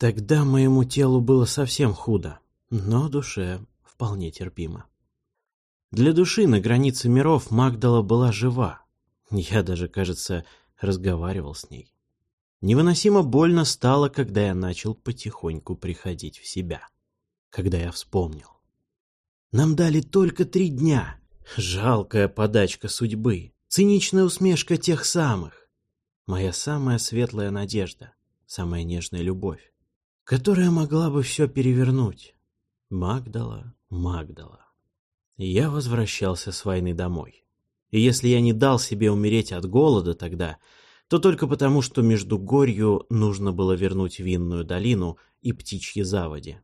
Тогда моему телу было совсем худо, но душе вполне терпимо. Для души на границе миров Магдала была жива. Я даже, кажется, разговаривал с ней. Невыносимо больно стало, когда я начал потихоньку приходить в себя. Когда я вспомнил. Нам дали только три дня. Жалкая подачка судьбы. Циничная усмешка тех самых. Моя самая светлая надежда. Самая нежная любовь. Которая могла бы все перевернуть. Магдала, Магдала. Я возвращался с войны домой. И если я не дал себе умереть от голода тогда, то только потому, что между горью нужно было вернуть винную долину и птичьи заводи.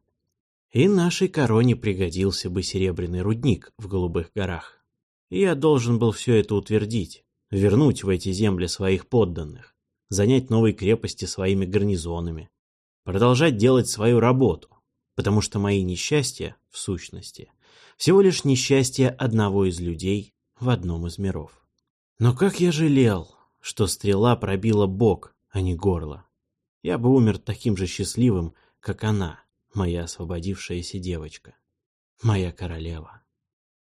И нашей короне пригодился бы серебряный рудник в Голубых горах. я должен был все это утвердить, вернуть в эти земли своих подданных, занять новые крепости своими гарнизонами, продолжать делать свою работу, потому что мои несчастья, в сущности, всего лишь несчастье одного из людей в одном из миров. Но как я жалел, что стрела пробила бок, а не горло. Я бы умер таким же счастливым, как она, моя освободившаяся девочка, моя королева,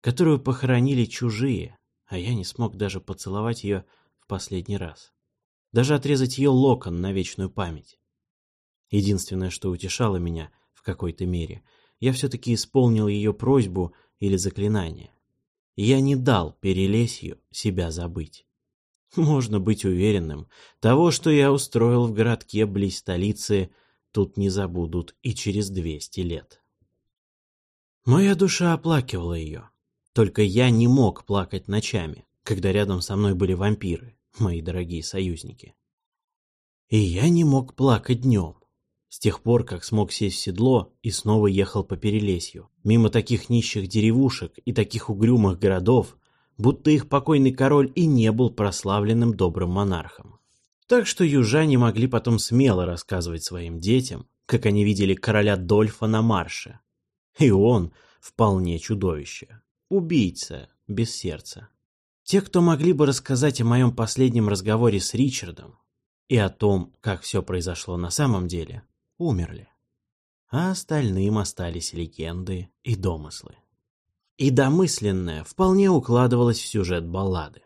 которую похоронили чужие, а я не смог даже поцеловать ее в последний раз, даже отрезать ее локон на вечную память. Единственное, что утешало меня в какой-то мере, я все-таки исполнил ее просьбу или заклинание. Я не дал Перелесью себя забыть. Можно быть уверенным, того, что я устроил в городке близ столицы, тут не забудут и через двести лет. Моя душа оплакивала ее. Только я не мог плакать ночами, когда рядом со мной были вампиры, мои дорогие союзники. И я не мог плакать днем, с тех пор, как смог сесть в седло и снова ехал по Перелесью, мимо таких нищих деревушек и таких угрюмых городов, будто их покойный король и не был прославленным добрым монархом. Так что южане могли потом смело рассказывать своим детям, как они видели короля Дольфа на марше. И он вполне чудовище. Убийца, без сердца. Те, кто могли бы рассказать о моем последнем разговоре с Ричардом и о том, как все произошло на самом деле, умерли. А остальным остались легенды и домыслы. И домысленное вполне укладывалось в сюжет баллады.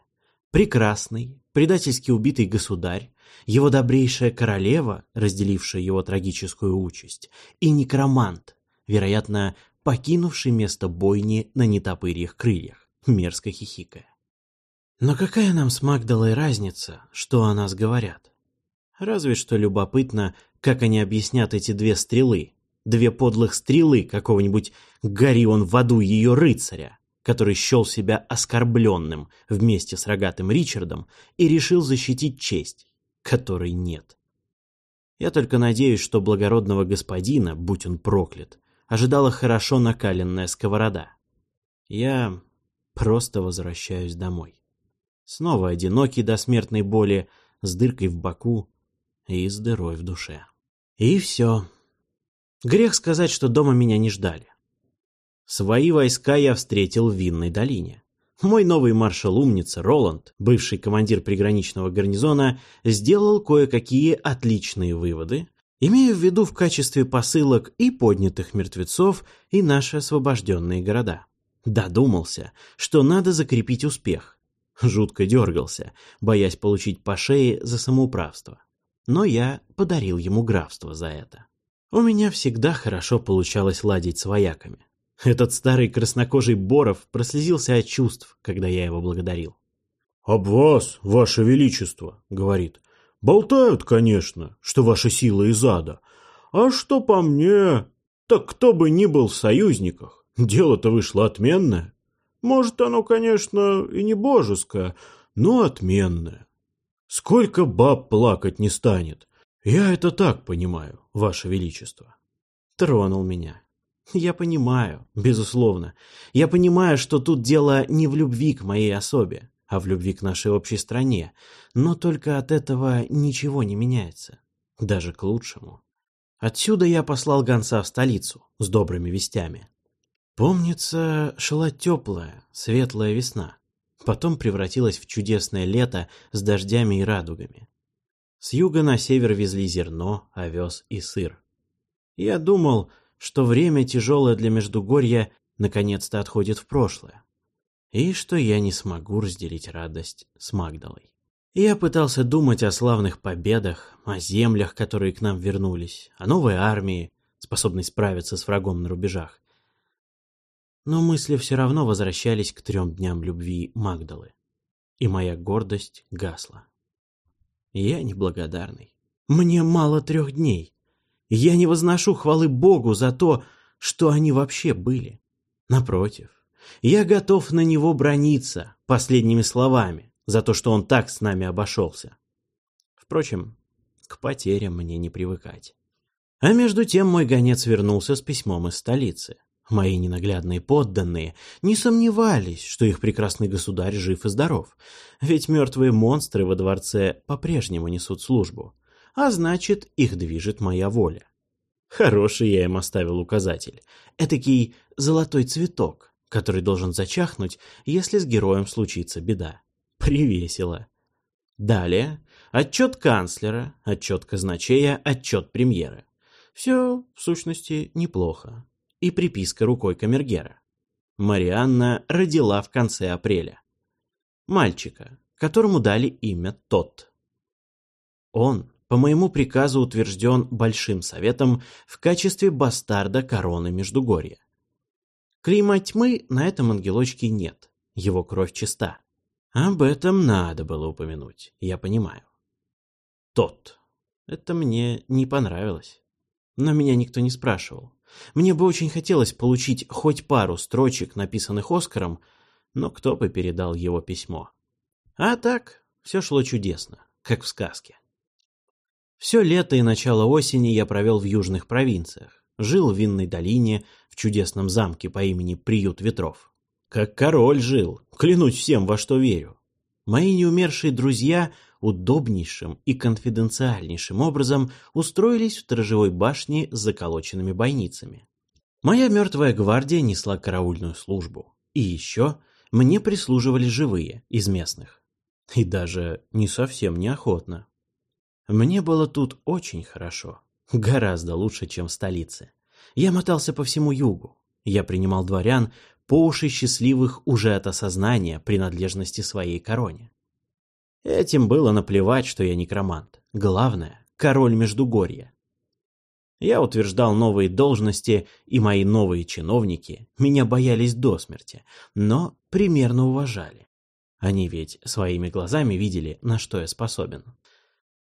Прекрасный, предательски убитый государь, его добрейшая королева, разделившая его трагическую участь, и некромант, вероятно, покинувший место бойни на нетопырьих крыльях, мерзко хихикая. Но какая нам с Магдалой разница, что о нас говорят? Разве что любопытно, как они объяснят эти две стрелы, две подлых стрелы какого-нибудь гори он в аду ее рыцаря, который счел себя оскорбленным вместе с рогатым Ричардом и решил защитить честь, которой нет. Я только надеюсь, что благородного господина, будь он проклят, ожидала хорошо накаленная сковорода. Я просто возвращаюсь домой. Снова одинокий до смертной боли, с дыркой в боку и с дырой в душе. И все. Грех сказать, что дома меня не ждали. Свои войска я встретил в Винной долине. Мой новый маршал-умница Роланд, бывший командир приграничного гарнизона, сделал кое-какие отличные выводы, имея в виду в качестве посылок и поднятых мертвецов, и наши освобожденные города. Додумался, что надо закрепить успех. Жутко дергался, боясь получить по шее за самоуправство. Но я подарил ему графство за это. У меня всегда хорошо получалось ладить с вояками. Этот старый краснокожий Боров прослезился от чувств, когда я его благодарил. «Об вас, ваше величество», — говорит. «Болтают, конечно, что ваша сила из ада. А что по мне, так кто бы ни был в союзниках, дело-то вышло отменное. Может, оно, конечно, и не божеское, но отменное. Сколько баб плакать не станет, «Я это так понимаю, Ваше Величество». Тронул меня. Я понимаю, безусловно. Я понимаю, что тут дело не в любви к моей особе, а в любви к нашей общей стране. Но только от этого ничего не меняется. Даже к лучшему. Отсюда я послал гонца в столицу с добрыми вестями. Помнится, шла теплая, светлая весна. Потом превратилась в чудесное лето с дождями и радугами. С юга на север везли зерно, овес и сыр. Я думал, что время тяжелое для Междугорья наконец-то отходит в прошлое, и что я не смогу разделить радость с Магдалой. Я пытался думать о славных победах, о землях, которые к нам вернулись, о новой армии, способной справиться с врагом на рубежах. Но мысли все равно возвращались к трем дням любви Магдалы, и моя гордость гасла. Я неблагодарный. Мне мало трех дней. Я не возношу хвалы Богу за то, что они вообще были. Напротив, я готов на него брониться последними словами за то, что он так с нами обошелся. Впрочем, к потерям мне не привыкать. А между тем мой гонец вернулся с письмом из столицы. Мои ненаглядные подданные не сомневались, что их прекрасный государь жив и здоров, ведь мертвые монстры во дворце по-прежнему несут службу, а значит, их движет моя воля. Хороший я им оставил указатель. Этакий золотой цветок, который должен зачахнуть, если с героем случится беда. Привесело. Далее отчет канцлера, отчет казначея, отчет премьера. Все, в сущности, неплохо и приписка рукой камергера. Марианна родила в конце апреля. Мальчика, которому дали имя Тот. Он, по моему приказу, утвержден Большим Советом в качестве бастарда короны Междугорья. Клейма тьмы на этом ангелочке нет, его кровь чиста. Об этом надо было упомянуть, я понимаю. Тот. Это мне не понравилось. Но меня никто не спрашивал. Мне бы очень хотелось получить хоть пару строчек, написанных Оскаром, но кто бы передал его письмо. А так, все шло чудесно, как в сказке. Все лето и начало осени я провел в южных провинциях. Жил в Винной долине, в чудесном замке по имени Приют Ветров. Как король жил, клянусь всем, во что верю. Мои неумершие друзья удобнейшим и конфиденциальнейшим образом устроились в сторожевой башне с заколоченными бойницами. Моя мертвая гвардия несла караульную службу. И еще мне прислуживали живые из местных. И даже не совсем неохотно. Мне было тут очень хорошо. Гораздо лучше, чем в столице. Я мотался по всему югу. Я принимал дворян по уши счастливых уже от осознания принадлежности своей короне. Этим было наплевать, что я некромант. Главное — король Междугорья. Я утверждал новые должности, и мои новые чиновники меня боялись до смерти, но примерно уважали. Они ведь своими глазами видели, на что я способен.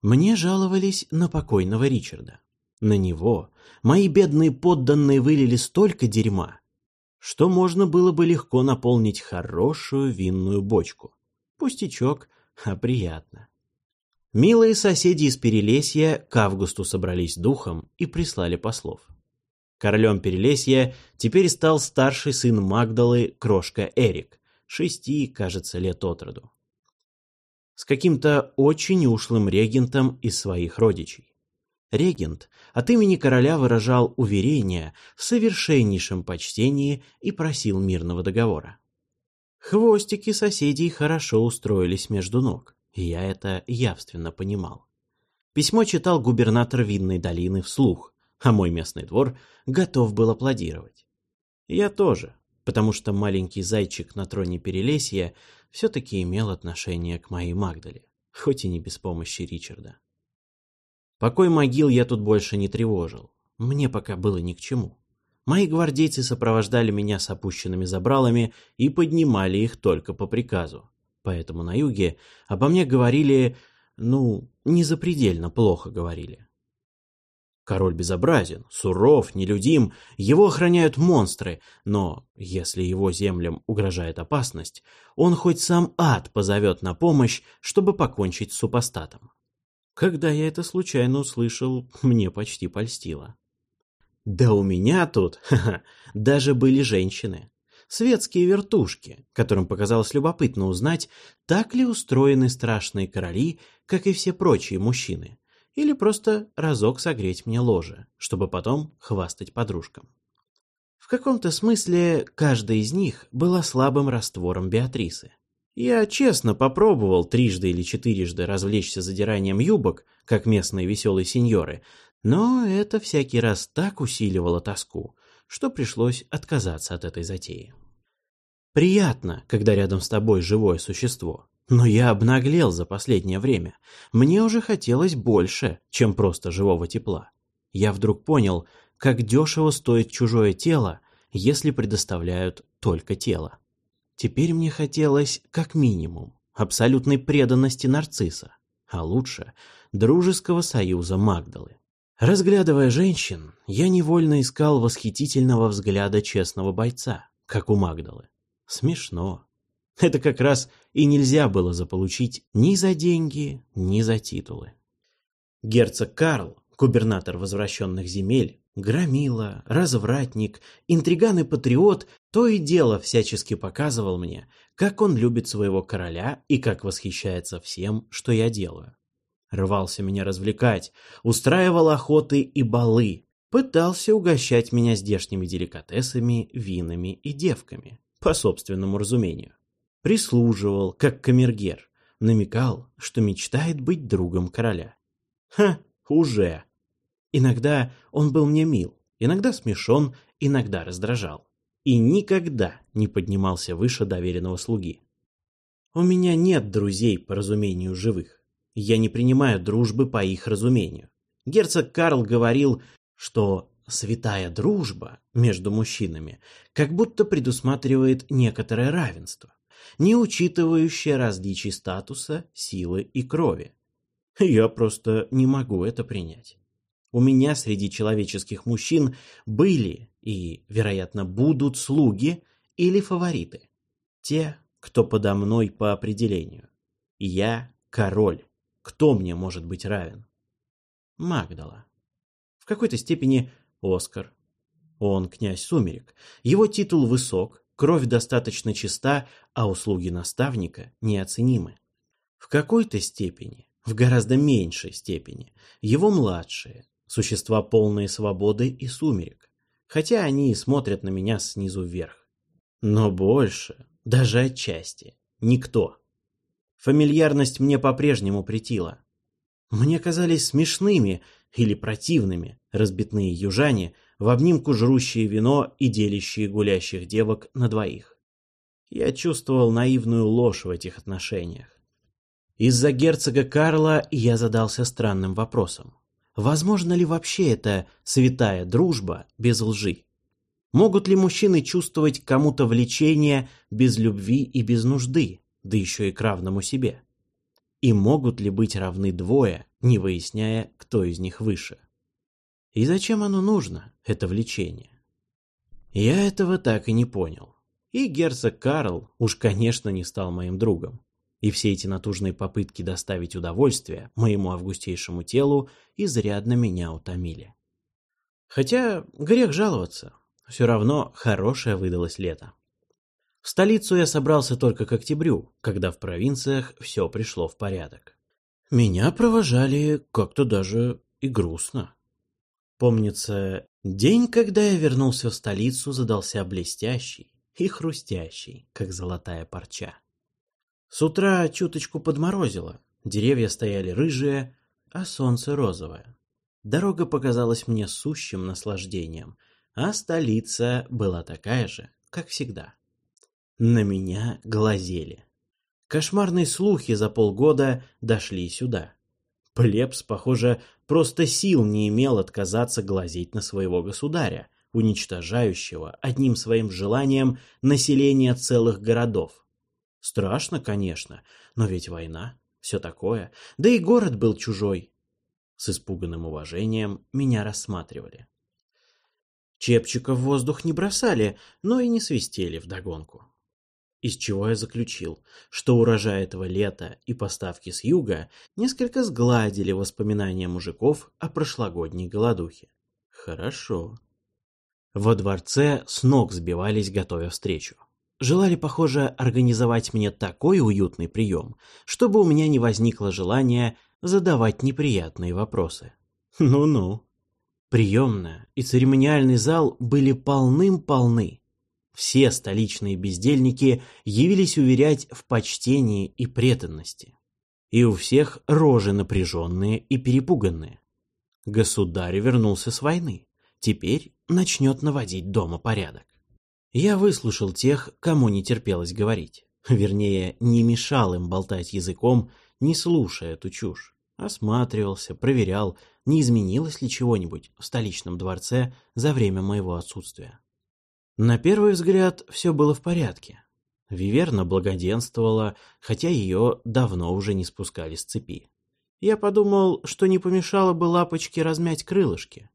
Мне жаловались на покойного Ричарда. На него мои бедные подданные вылили столько дерьма, что можно было бы легко наполнить хорошую винную бочку. Пустячок — приятно. Милые соседи из Перелесья к августу собрались духом и прислали послов. Королем Перелесья теперь стал старший сын Магдалы, крошка Эрик, шести, кажется, лет от роду. С каким-то очень ушлым регентом из своих родичей. Регент от имени короля выражал уверение в совершеннейшем почтении и просил мирного договора. Хвостики соседей хорошо устроились между ног, и я это явственно понимал. Письмо читал губернатор Винной долины вслух, а мой местный двор готов был аплодировать. Я тоже, потому что маленький зайчик на троне Перелесья все-таки имел отношение к моей Магдале, хоть и не без помощи Ричарда. Покой могил я тут больше не тревожил, мне пока было ни к чему. Мои гвардейцы сопровождали меня с опущенными забралами и поднимали их только по приказу. Поэтому на юге обо мне говорили, ну, не запредельно плохо говорили. Король безобразен, суров, нелюдим, его охраняют монстры, но если его землям угрожает опасность, он хоть сам ад позовет на помощь, чтобы покончить с супостатом. Когда я это случайно услышал, мне почти польстило. Да у меня тут, даже были женщины. Светские вертушки, которым показалось любопытно узнать, так ли устроены страшные короли, как и все прочие мужчины, или просто разок согреть мне ложе, чтобы потом хвастать подружкам. В каком-то смысле каждая из них была слабым раствором Беатрисы. Я честно попробовал трижды или четырежды развлечься задиранием юбок, как местные веселые сеньоры, Но это всякий раз так усиливало тоску, что пришлось отказаться от этой затеи. Приятно, когда рядом с тобой живое существо, но я обнаглел за последнее время. Мне уже хотелось больше, чем просто живого тепла. Я вдруг понял, как дешево стоит чужое тело, если предоставляют только тело. Теперь мне хотелось, как минимум, абсолютной преданности нарцисса, а лучше дружеского союза Магдалы. Разглядывая женщин, я невольно искал восхитительного взгляда честного бойца, как у Магдалы. Смешно. Это как раз и нельзя было заполучить ни за деньги, ни за титулы. Герцог Карл, губернатор возвращенных земель, громила, развратник, интриган и патриот, то и дело всячески показывал мне, как он любит своего короля и как восхищается всем, что я делаю. Рвался меня развлекать, устраивал охоты и балы, пытался угощать меня здешними деликатесами, винами и девками, по собственному разумению. Прислуживал, как камергер, намекал, что мечтает быть другом короля. Ха, уже. Иногда он был мне мил, иногда смешон, иногда раздражал. И никогда не поднимался выше доверенного слуги. У меня нет друзей по разумению живых. Я не принимаю дружбы по их разумению. Герцог Карл говорил, что святая дружба между мужчинами как будто предусматривает некоторое равенство, не учитывающее различий статуса, силы и крови. Я просто не могу это принять. У меня среди человеческих мужчин были и, вероятно, будут слуги или фавориты. Те, кто подо мной по определению. Я король. Кто мне может быть равен? Магдала. В какой-то степени Оскар. Он князь Сумерек. Его титул высок, кровь достаточно чиста, а услуги наставника неоценимы. В какой-то степени, в гораздо меньшей степени, его младшие, существа полные свободы и сумерек, хотя они и смотрят на меня снизу вверх. Но больше, даже отчасти, никто. Фамильярность мне по-прежнему претила. Мне казались смешными или противными разбитные южане, в обнимку жрущие вино и делящие гулящих девок на двоих. Я чувствовал наивную ложь в этих отношениях. Из-за герцога Карла я задался странным вопросом. Возможно ли вообще это святая дружба без лжи? Могут ли мужчины чувствовать кому-то влечение без любви и без нужды, да еще и к равному себе? И могут ли быть равны двое, не выясняя, кто из них выше? И зачем оно нужно, это влечение? Я этого так и не понял. И герцог Карл уж, конечно, не стал моим другом. И все эти натужные попытки доставить удовольствие моему августейшему телу изрядно меня утомили. Хотя грех жаловаться, все равно хорошее выдалось лето. В столицу я собрался только к октябрю, когда в провинциях все пришло в порядок. Меня провожали как-то даже и грустно. Помнится, день, когда я вернулся в столицу, задался блестящий и хрустящий, как золотая парча. С утра чуточку подморозило, деревья стояли рыжие, а солнце розовое. Дорога показалась мне сущим наслаждением, а столица была такая же, как всегда. На меня глазели. Кошмарные слухи за полгода дошли сюда. Плебс, похоже, просто сил не имел отказаться глазеть на своего государя, уничтожающего одним своим желанием население целых городов. Страшно, конечно, но ведь война, все такое, да и город был чужой. С испуганным уважением меня рассматривали. Чепчика в воздух не бросали, но и не свистели вдогонку. Из чего я заключил, что урожай этого лета и поставки с юга несколько сгладили воспоминания мужиков о прошлогодней голодухе. Хорошо. Во дворце с ног сбивались, готовя встречу. Желали, похоже, организовать мне такой уютный прием, чтобы у меня не возникло желания задавать неприятные вопросы. Ну-ну. Приемная и церемониальный зал были полным-полны. Все столичные бездельники явились уверять в почтении и преданности. И у всех рожи напряженные и перепуганные. Государь вернулся с войны. Теперь начнет наводить дома порядок. Я выслушал тех, кому не терпелось говорить. Вернее, не мешал им болтать языком, не слушая эту чушь. Осматривался, проверял, не изменилось ли чего-нибудь в столичном дворце за время моего отсутствия. На первый взгляд все было в порядке. Виверна благоденствовала, хотя ее давно уже не спускали с цепи. Я подумал, что не помешало бы лапочке размять крылышки.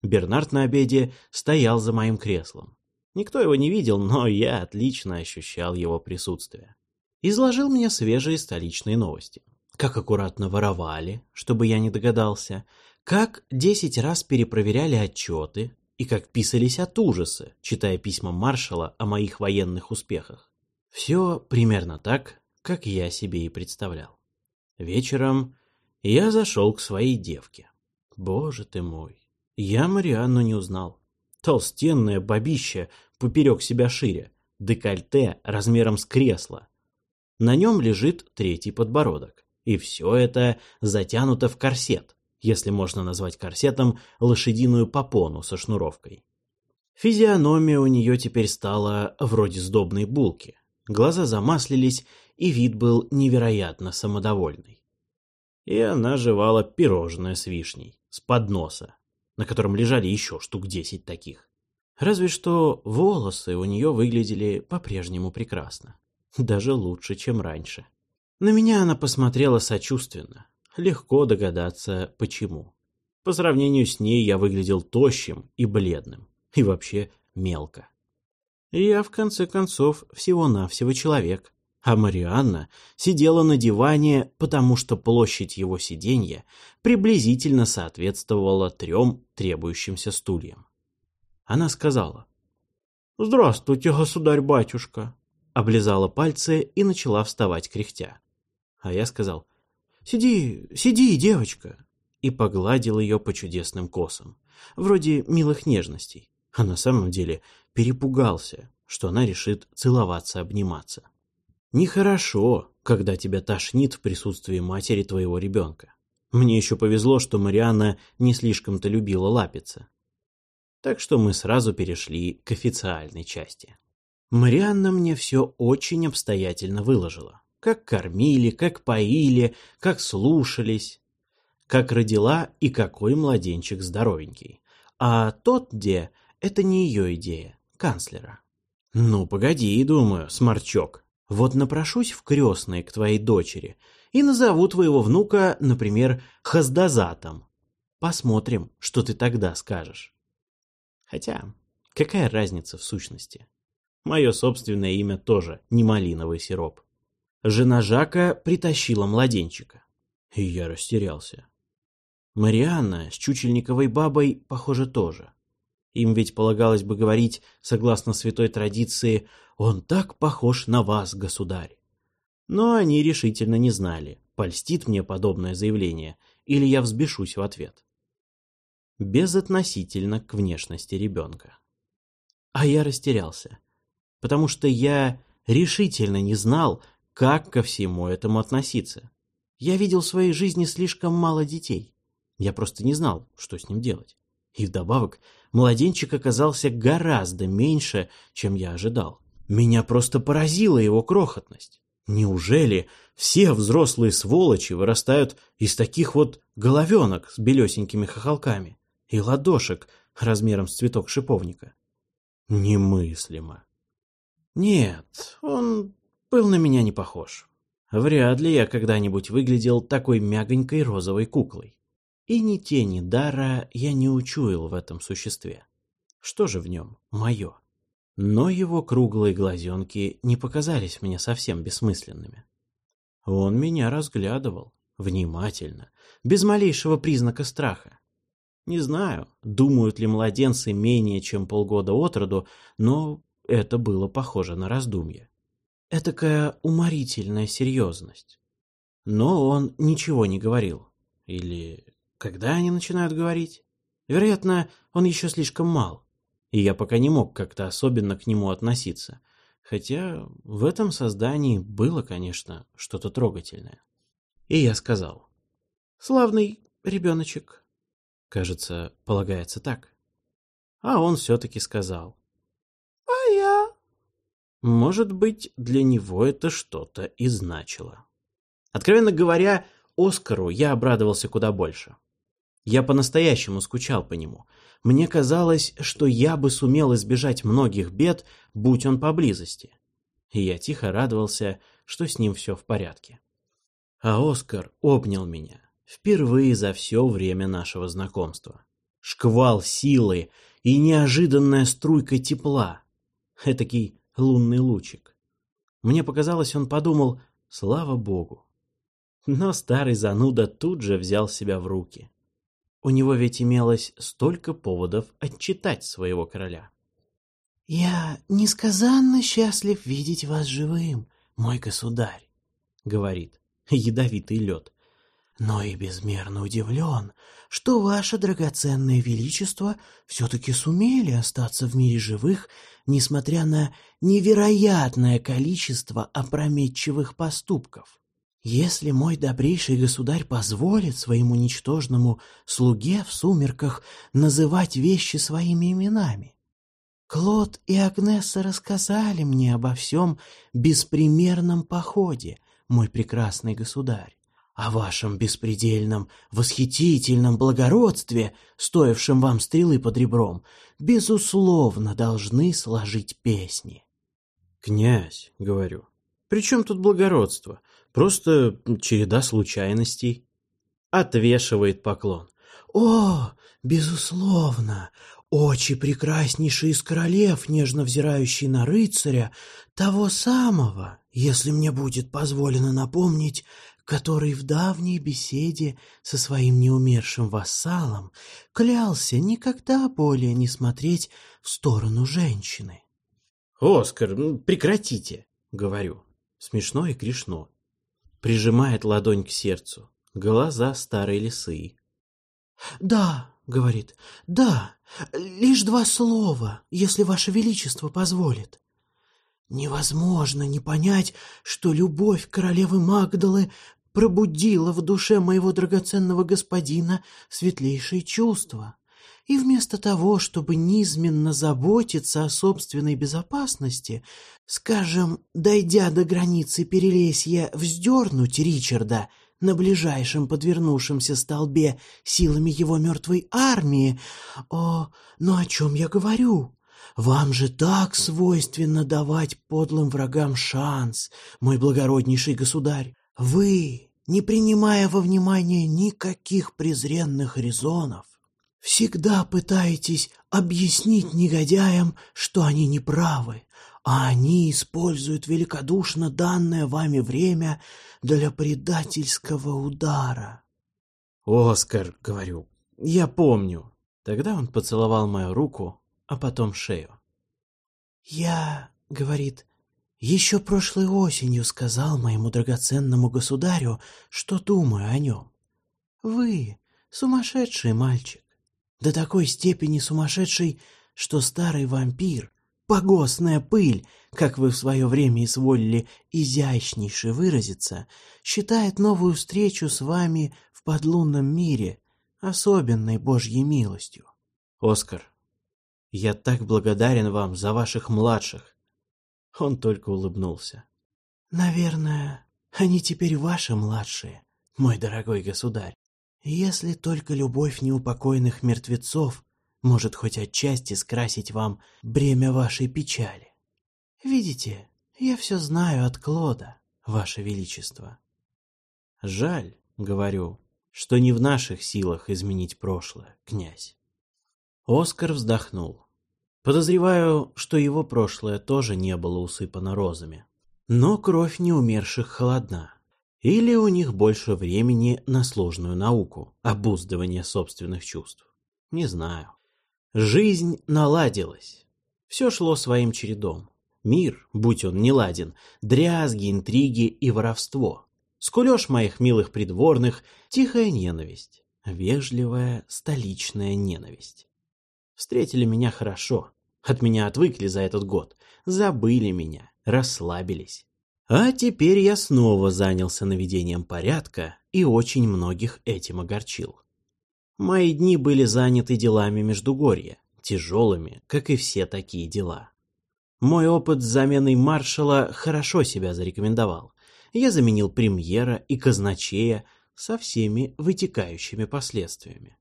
Бернард на обеде стоял за моим креслом. Никто его не видел, но я отлично ощущал его присутствие. Изложил мне свежие столичные новости. Как аккуратно воровали, чтобы я не догадался, как десять раз перепроверяли отчеты и как писались от ужаса, читая письма маршала о моих военных успехах. Все примерно так, как я себе и представлял. Вечером я зашел к своей девке. Боже ты мой, я Марианну не узнал. Толстенное бабище поперек себя шире, декольте размером с кресло. На нем лежит третий подбородок. И все это затянуто в корсет, если можно назвать корсетом лошадиную попону со шнуровкой. Физиономия у нее теперь стала вроде сдобной булки. Глаза замаслились, и вид был невероятно самодовольный. И она жевала пирожное с вишней, с подноса, на котором лежали еще штук десять таких. Разве что волосы у нее выглядели по-прежнему прекрасно. Даже лучше, чем раньше. На меня она посмотрела сочувственно. Легко догадаться, почему. По сравнению с ней я выглядел тощим и бледным. И вообще мелко. Я, в конце концов, всего-навсего человек. А Марианна сидела на диване, потому что площадь его сиденья приблизительно соответствовала трем требующимся стульям. Она сказала «Здравствуйте, государь-батюшка», облизала пальцы и начала вставать кряхтя. А я сказал «Сиди, сиди, девочка», и погладил ее по чудесным косам, вроде милых нежностей, а на самом деле перепугался, что она решит целоваться, обниматься. Нехорошо, когда тебя тошнит в присутствии матери твоего ребенка. Мне еще повезло, что Марианна не слишком-то любила лапиться. Так что мы сразу перешли к официальной части. Марианна мне все очень обстоятельно выложила. Как кормили, как поили, как слушались, как родила и какой младенчик здоровенький. А тот где — это не ее идея, канцлера. Ну, погоди, думаю, сморчок, вот напрошусь в крестные к твоей дочери и назову твоего внука, например, Хаздазатом. Посмотрим, что ты тогда скажешь. Хотя, какая разница в сущности? Мое собственное имя тоже не малиновый сироп. Жена Жака притащила младенчика. И я растерялся. Марианна с чучельниковой бабой, похоже, тоже. Им ведь полагалось бы говорить, согласно святой традиции, «Он так похож на вас, государь». Но они решительно не знали, польстит мне подобное заявление, или я взбешусь в ответ. Безотносительно к внешности ребенка. А я растерялся, потому что я решительно не знал, как ко всему этому относиться. Я видел в своей жизни слишком мало детей. Я просто не знал, что с ним делать. И вдобавок, младенчик оказался гораздо меньше, чем я ожидал. Меня просто поразила его крохотность. Неужели все взрослые сволочи вырастают из таких вот головенок с белесенькими хохолками и ладошек размером с цветок шиповника? Немыслимо. Нет, он был на меня не похож. Вряд ли я когда-нибудь выглядел такой мягонькой розовой куклой. И ни тени дара я не учуял в этом существе. Что же в нем мое? Но его круглые глазенки не показались мне совсем бессмысленными. Он меня разглядывал, внимательно, без малейшего признака страха. Не знаю, думают ли младенцы менее чем полгода от роду, но это было похоже на раздумье. Этакая уморительная серьезность. Но он ничего не говорил. Или когда они начинают говорить? Вероятно, он еще слишком мал, и я пока не мог как-то особенно к нему относиться. Хотя в этом создании было, конечно, что-то трогательное. И я сказал. «Славный ребеночек». Кажется, полагается так. А он все-таки сказал. Может быть, для него это что-то и значило. Откровенно говоря, Оскару я обрадовался куда больше. Я по-настоящему скучал по нему. Мне казалось, что я бы сумел избежать многих бед, будь он поблизости. И я тихо радовался, что с ним все в порядке. А Оскар обнял меня. Впервые за все время нашего знакомства. Шквал силы и неожиданная струйка тепла. Этакий лунный лучик. Мне показалось, он подумал, слава богу. Но старый зануда тут же взял себя в руки. У него ведь имелось столько поводов отчитать своего короля. «Я несказанно счастлив видеть вас живым, мой государь», — говорит ядовитый лед. «Но и безмерно удивлен, что ваше драгоценное величество все-таки сумели остаться в мире живых, несмотря на невероятное количество опрометчивых поступков. Если мой добрейший государь позволит своему ничтожному слуге в сумерках называть вещи своими именами. Клод и Агнеса рассказали мне обо всем беспримерном походе, мой прекрасный государь, о вашем беспредельном, восхитительном благородстве, стоившем вам стрелы под ребром, безусловно должны сложить песни. «Князь», — говорю, — «при чем тут благородство? Просто череда случайностей. Отвешивает поклон. О, безусловно, очи прекраснейшие из королев, нежно взирающие на рыцаря, того самого, если мне будет позволено напомнить, который в давней беседе со своим неумершим вассалом клялся никогда более не смотреть в сторону женщины. «Оскар, прекратите!» — говорю. Смешно и грешно прижимает ладонь к сердцу. Глаза старой лисы. «Да», — говорит, — «да, лишь два слова, если Ваше Величество позволит». Невозможно не понять, что любовь королевы Магдалы пробудила в душе моего драгоценного господина светлейшие чувства и вместо того, чтобы низменно заботиться о собственной безопасности, скажем, дойдя до границы Перелесья, вздернуть Ричарда на ближайшем подвернувшемся столбе силами его мертвой армии, о, ну о чем я говорю? Вам же так свойственно давать подлым врагам шанс, мой благороднейший государь. Вы, не принимая во внимание никаких презренных резонов, Всегда пытаетесь объяснить негодяям, что они неправы, а они используют великодушно данное вами время для предательского удара. «Оскар», — говорю, — «я помню». Тогда он поцеловал мою руку, а потом шею. «Я», — говорит, — «еще прошлой осенью сказал моему драгоценному государю, что думаю о нем. Вы сумасшедший мальчик до такой степени сумасшедший, что старый вампир, погостная пыль, как вы в свое время изволили изящнейше выразиться, считает новую встречу с вами в подлунном мире особенной Божьей милостью. Оскар, я так благодарен вам за ваших младших. Он только улыбнулся. Наверное, они теперь ваши младшие, мой дорогой государь. Если только любовь неупокойных мертвецов может хоть отчасти скрасить вам бремя вашей печали. Видите, я все знаю от Клода, ваше величество. Жаль, говорю, что не в наших силах изменить прошлое, князь. Оскар вздохнул. Подозреваю, что его прошлое тоже не было усыпано розами. Но кровь неумерших холодна. Или у них больше времени на сложную науку, обуздывание собственных чувств. Не знаю. Жизнь наладилась. Все шло своим чередом. Мир, будь он не ладен, дрязги, интриги и воровство. Скулеж моих милых придворных, тихая ненависть, вежливая столичная ненависть. Встретили меня хорошо, от меня отвыкли за этот год, забыли меня, расслабились. А теперь я снова занялся наведением порядка и очень многих этим огорчил. Мои дни были заняты делами Междугорья, тяжелыми, как и все такие дела. Мой опыт с заменой маршала хорошо себя зарекомендовал. Я заменил премьера и казначея со всеми вытекающими последствиями.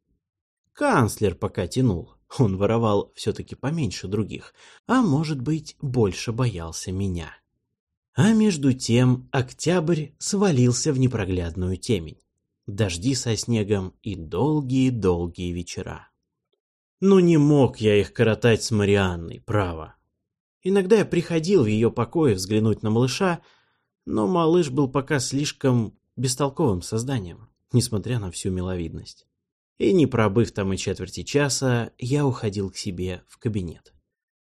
Канцлер пока тянул, он воровал все-таки поменьше других, а может быть, больше боялся меня. А между тем октябрь свалился в непроглядную темень. Дожди со снегом и долгие-долгие вечера. Ну не мог я их коротать с Марианной, право. Иногда я приходил в ее покое взглянуть на малыша, но малыш был пока слишком бестолковым созданием, несмотря на всю миловидность. И не пробыв там и четверти часа, я уходил к себе в кабинет.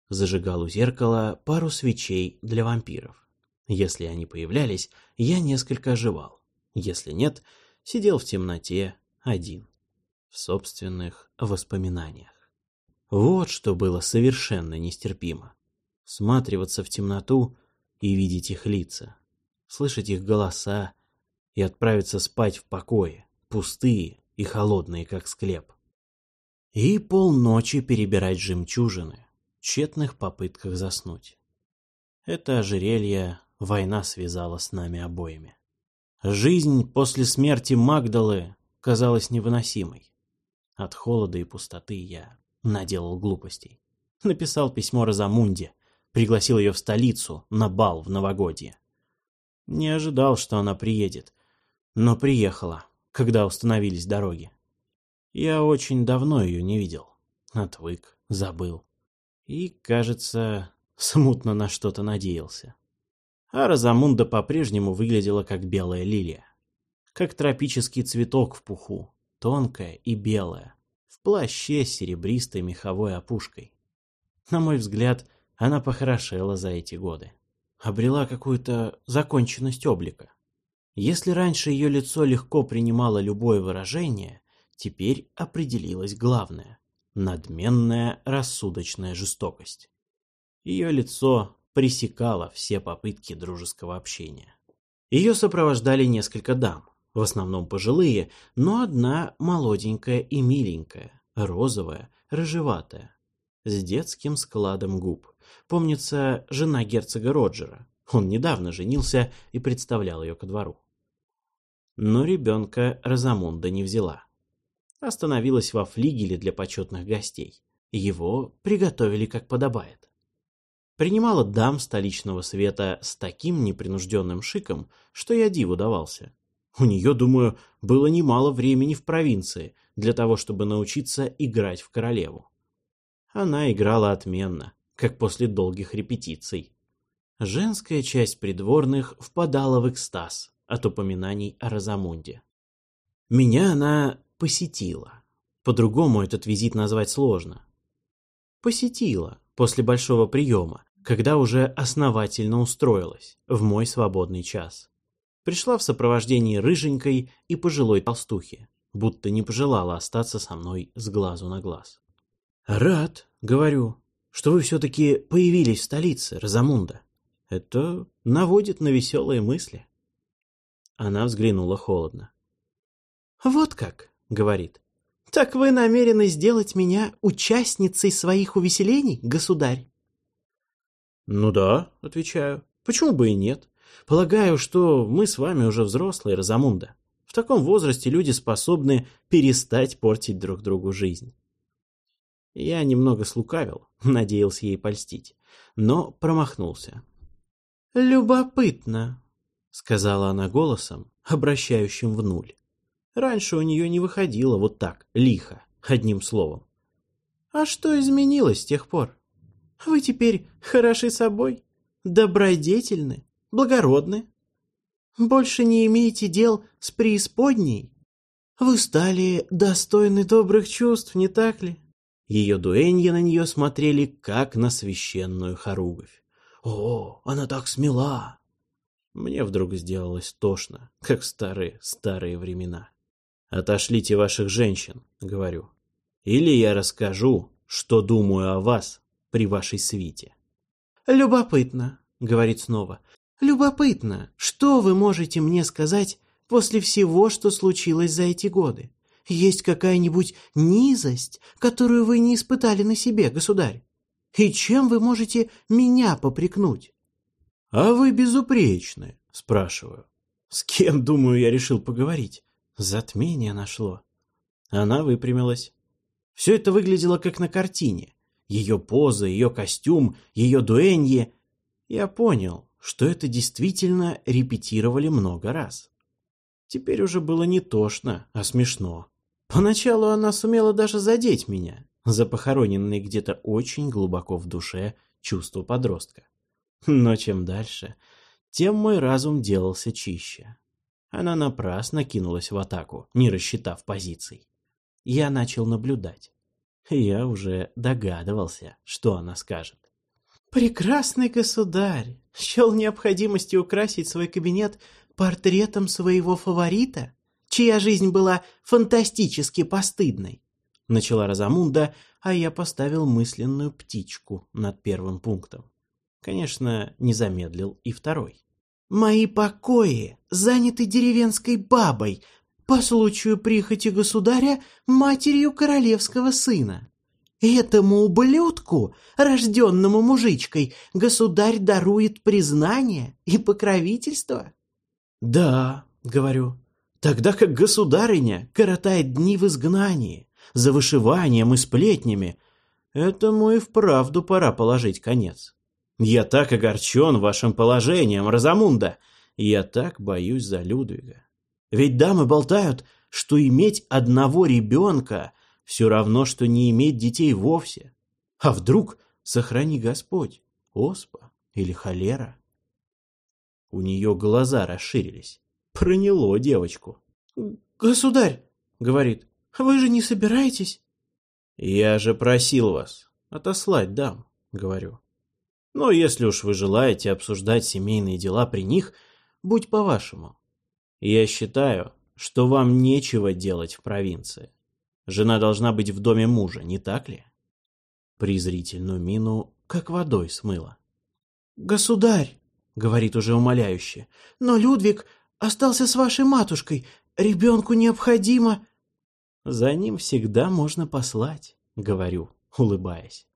Зажигал у зеркала пару свечей для вампиров. Если они появлялись, я несколько оживал. Если нет, сидел в темноте один, в собственных воспоминаниях. Вот что было совершенно нестерпимо. Всматриваться в темноту и видеть их лица, слышать их голоса и отправиться спать в покое, пустые, и холодные, как склеп. И полночи перебирать жемчужины, тщетных попытках заснуть. Это ожерелье война связала с нами обоими. Жизнь после смерти Магдалы казалась невыносимой. От холода и пустоты я наделал глупостей. Написал письмо Розамунде, пригласил ее в столицу на бал в новогодье. Не ожидал, что она приедет, но приехала когда установились дороги. Я очень давно ее не видел. Отвык, забыл. И, кажется, смутно на что-то надеялся. А Розамунда по-прежнему выглядела как белая лилия. Как тропический цветок в пуху, тонкая и белая, в плаще с серебристой меховой опушкой. На мой взгляд, она похорошела за эти годы. Обрела какую-то законченность облика. Если раньше ее лицо легко принимало любое выражение, теперь определилось главное – надменная рассудочная жестокость. Ее лицо пресекало все попытки дружеского общения. Ее сопровождали несколько дам, в основном пожилые, но одна молоденькая и миленькая, розовая, рыжеватая, с детским складом губ. Помнится, жена герцога Роджера. Он недавно женился и представлял ее ко двору. Но ребенка Розамунда не взяла. Остановилась во флигеле для почетных гостей. Его приготовили как подобает. Принимала дам столичного света с таким непринужденным шиком, что я диву давался. У нее, думаю, было немало времени в провинции для того, чтобы научиться играть в королеву. Она играла отменно, как после долгих репетиций. Женская часть придворных впадала в экстаз от упоминаний о Розамунде. Меня она посетила. По-другому этот визит назвать сложно. Посетила после большого приема, когда уже основательно устроилась в мой свободный час. Пришла в сопровождении рыженькой и пожилой толстухи, будто не пожелала остаться со мной с глазу на глаз. «Рад, — говорю, — что вы все-таки появились в столице, Розамунда. Это наводит на веселые мысли». Она взглянула холодно. «Вот как?» — говорит. «Так вы намерены сделать меня участницей своих увеселений, государь?» «Ну да», — отвечаю. «Почему бы и нет? Полагаю, что мы с вами уже взрослые, Розамунда. В таком возрасте люди способны перестать портить друг другу жизнь». Я немного слукавил, надеялся ей польстить, но промахнулся. «Любопытно», — сказала она голосом, обращающим в нуль. Раньше у нее не выходило вот так, лихо, одним словом. «А что изменилось с тех пор? Вы теперь хороши собой, добродетельны, благородны. Больше не имеете дел с преисподней. Вы стали достойны добрых чувств, не так ли?» Ее дуэнья на нее смотрели, как на священную хоругвь. «О, она так смела! Мне вдруг сделалось тошно, как в старые, старые времена. «Отошлите ваших женщин», — говорю. «Или я расскажу, что думаю о вас при вашей свите». «Любопытно», — говорит снова. «Любопытно, что вы можете мне сказать после всего, что случилось за эти годы? есть какая-нибудь низость, которую вы не испытали на себе, государь? И чем вы можете меня попрекнуть? — А вы безупречны, — спрашиваю. С кем, думаю, я решил поговорить? Затмение нашло. Она выпрямилась. Все это выглядело как на картине. Ее поза, ее костюм, ее дуэнье. Я понял, что это действительно репетировали много раз. Теперь уже было не тошно, а смешно. Поначалу она сумела даже задеть меня, за похороненные где-то очень глубоко в душе чувства подростка. Но чем дальше, тем мой разум делался чище. Она напрасно кинулась в атаку, не рассчитав позиций. Я начал наблюдать. Я уже догадывался, что она скажет. «Прекрасный государь! Счел необходимости украсить свой кабинет портретом своего фаворита, чья жизнь была фантастически постыдной!» Начала Розамунда, а я поставил мысленную птичку над первым пунктом. Конечно, не замедлил и второй. «Мои покои заняты деревенской бабой, по случаю прихоти государя матерью королевского сына. Этому ублюдку, рожденному мужичкой, государь дарует признание и покровительство? Да, говорю, тогда как государыня коротает дни в изгнании, за вышиванием и сплетнями, этому и вправду пора положить конец. Я так огорчен вашим положением, Розамунда. Я так боюсь за Людвига. Ведь дамы болтают, что иметь одного ребенка все равно, что не иметь детей вовсе. А вдруг, сохрани Господь, оспа или холера? У нее глаза расширились. Проняло девочку. «Государь!» — говорит. «Вы же не собираетесь?» «Я же просил вас отослать дам», — говорю. «Но если уж вы желаете обсуждать семейные дела при них, будь по-вашему. Я считаю, что вам нечего делать в провинции. Жена должна быть в доме мужа, не так ли? Презрительную мину как водой смыло. «Государь!» — говорит уже умоляюще. «Но Людвиг остался с вашей матушкой. Ребенку необходимо...» «За ним всегда можно послать», — говорю, улыбаясь.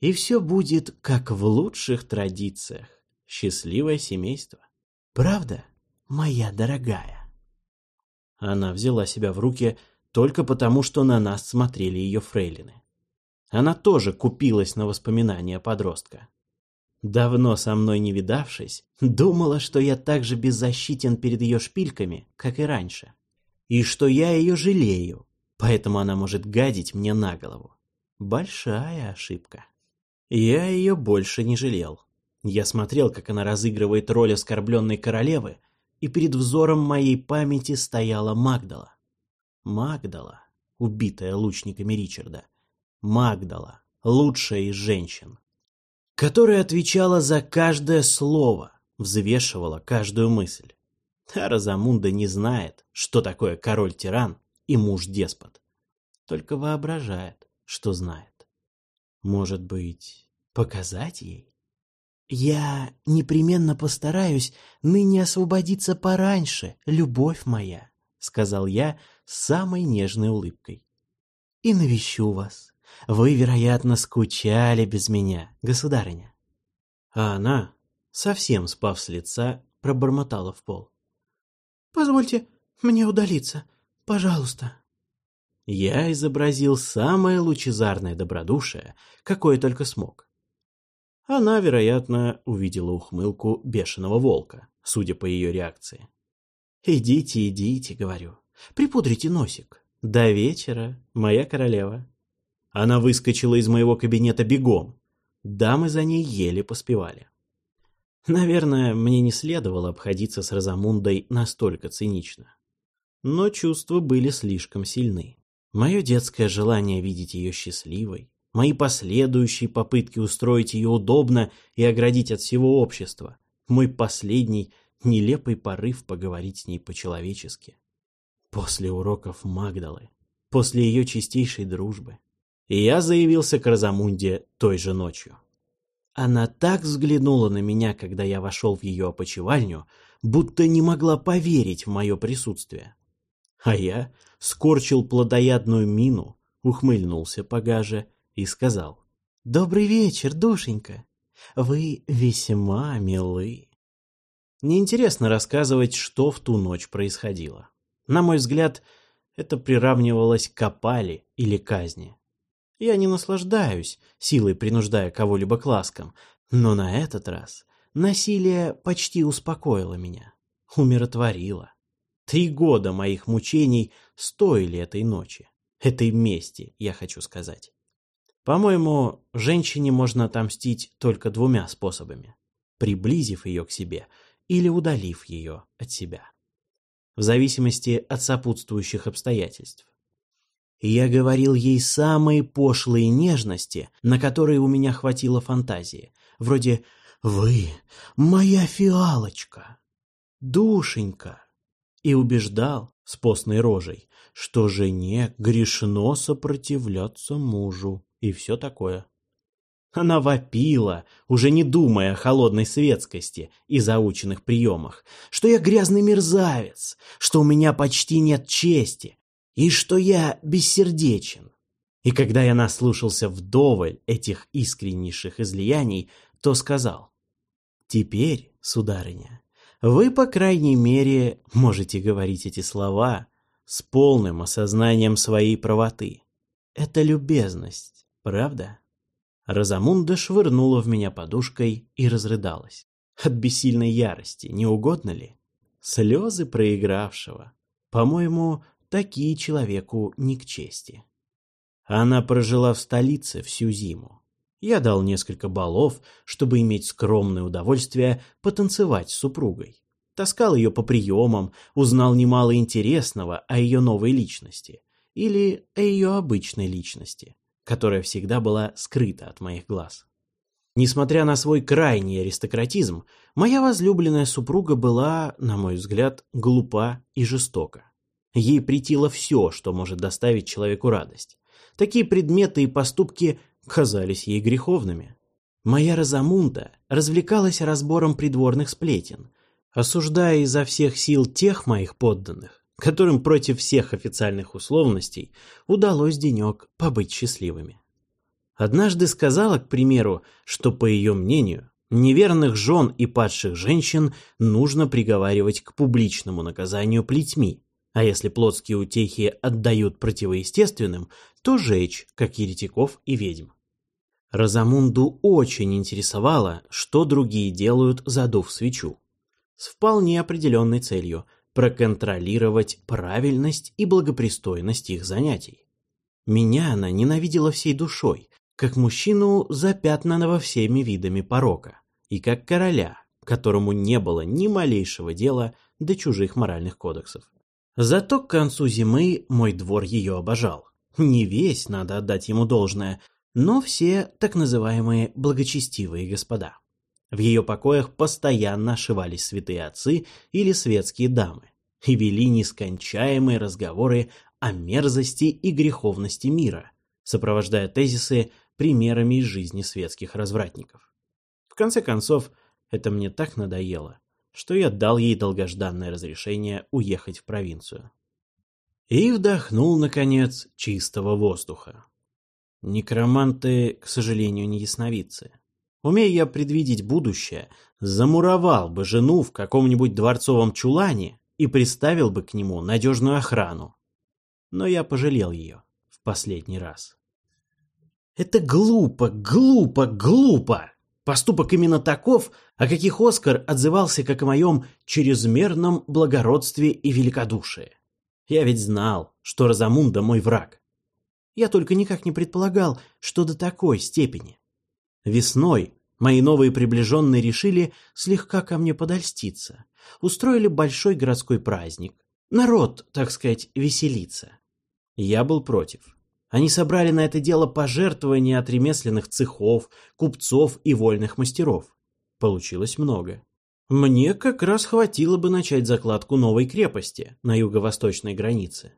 «И все будет, как в лучших традициях. Счастливое семейство. Правда?» моя дорогая. Она взяла себя в руки только потому, что на нас смотрели ее фрейлины. Она тоже купилась на воспоминания подростка. Давно со мной не видавшись, думала, что я так же беззащитен перед ее шпильками, как и раньше. И что я ее жалею, поэтому она может гадить мне на голову. Большая ошибка. Я ее больше не жалел. Я смотрел, как она разыгрывает роль оскорбленной королевы, и перед взором моей памяти стояла Магдала. Магдала, убитая лучниками Ричарда. Магдала, лучшая из женщин, которая отвечала за каждое слово, взвешивала каждую мысль. А Розамунда не знает, что такое король-тиран и муж-деспот. Только воображает, что знает. Может быть, показать ей? «Я непременно постараюсь ныне освободиться пораньше, любовь моя», — сказал я с самой нежной улыбкой. «И навещу вас. Вы, вероятно, скучали без меня, государыня». А она, совсем спав с лица, пробормотала в пол. «Позвольте мне удалиться, пожалуйста». Я изобразил самое лучезарное добродушие, какое только смог. Она, вероятно, увидела ухмылку бешеного волка, судя по ее реакции. «Идите, идите», — говорю, — «припудрите носик. До вечера, моя королева». Она выскочила из моего кабинета бегом. Дамы за ней еле поспевали. Наверное, мне не следовало обходиться с Розамундой настолько цинично. Но чувства были слишком сильны. Мое детское желание видеть ее счастливой, мои последующие попытки устроить ее удобно и оградить от всего общества, мой последний нелепый порыв поговорить с ней по-человечески. После уроков Магдалы, после ее чистейшей дружбы, я заявился к Розамунде той же ночью. Она так взглянула на меня, когда я вошел в ее опочивальню, будто не могла поверить в мое присутствие. А я скорчил плодоядную мину, ухмыльнулся погаже и сказал. «Добрый вечер, душенька. Вы весьма милы». Неинтересно рассказывать, что в ту ночь происходило. На мой взгляд, это приравнивалось к опале или казни. Я не наслаждаюсь, силой принуждая кого-либо к ласкам, но на этот раз насилие почти успокоило меня, умиротворило. Три года моих мучений стоили этой ночи, этой мести, я хочу сказать. По-моему, женщине можно отомстить только двумя способами. Приблизив ее к себе или удалив ее от себя. В зависимости от сопутствующих обстоятельств. Я говорил ей самые пошлые нежности, на которые у меня хватило фантазии. Вроде «Вы моя фиалочка, душенька». И убеждал с постной рожей, что жене грешно сопротивляться мужу и все такое. Она вопила, уже не думая о холодной светскости и заученных приемах, что я грязный мерзавец, что у меня почти нет чести, и что я бессердечен. И когда я наслушался вдоволь этих искреннейших излияний, то сказал, «Теперь, сударыня, вы, по крайней мере, можете говорить эти слова с полным осознанием своей правоты. Это любезность, правда?» Розамунда швырнула в меня подушкой и разрыдалась. От бессильной ярости, не угодно ли? Слезы проигравшего. По-моему, такие человеку не к чести. Она прожила в столице всю зиму. Я дал несколько балов, чтобы иметь скромное удовольствие потанцевать с супругой. Таскал ее по приемам, узнал немало интересного о ее новой личности или о ее обычной личности, которая всегда была скрыта от моих глаз. Несмотря на свой крайний аристократизм, моя возлюбленная супруга была, на мой взгляд, глупа и жестока. Ей притило все, что может доставить человеку радость. Такие предметы и поступки казались ей греховными. Моя Розамунда развлекалась разбором придворных сплетен, осуждая изо всех сил тех моих подданных, которым против всех официальных условностей удалось денек побыть счастливыми. Однажды сказала, к примеру, что, по ее мнению, неверных жен и падших женщин нужно приговаривать к публичному наказанию плетьми, а если плотские утехи отдают противоестественным, то жечь, как еретиков и ведьм. Розамунду очень интересовало, что другие делают, задув свечу. С вполне определенной целью – проконтролировать правильность и благопристойность их занятий. Меня она ненавидела всей душой, как мужчину, запятнанного всеми видами порока, и как короля, которому не было ни малейшего дела до чужих моральных кодексов. Зато к концу зимы мой двор ее обожал. Не весь, надо отдать ему должное, но все так называемые благочестивые господа. В ее покоях постоянно ошивались святые отцы или светские дамы и вели нескончаемые разговоры о мерзости и греховности мира, сопровождая тезисы примерами из жизни светских развратников. В конце концов, это мне так надоело, что я дал ей долгожданное разрешение уехать в провинцию. И вдохнул, наконец, чистого воздуха. Некроманты, к сожалению, не ясновидцы. Умея я предвидеть будущее, замуровал бы жену в каком-нибудь дворцовом чулане и приставил бы к нему надежную охрану. Но я пожалел ее в последний раз. Это глупо, глупо, глупо! Поступок именно таков, о каких Оскар отзывался как о моем чрезмерном благородстве и великодушии. Я ведь знал, что Розамунда мой враг. Я только никак не предполагал, что до такой степени. Весной мои новые приближенные решили слегка ко мне подольститься. Устроили большой городской праздник. Народ, так сказать, веселиться. Я был против. Они собрали на это дело пожертвования от ремесленных цехов, купцов и вольных мастеров. Получилось много. Мне как раз хватило бы начать закладку новой крепости на юго-восточной границе.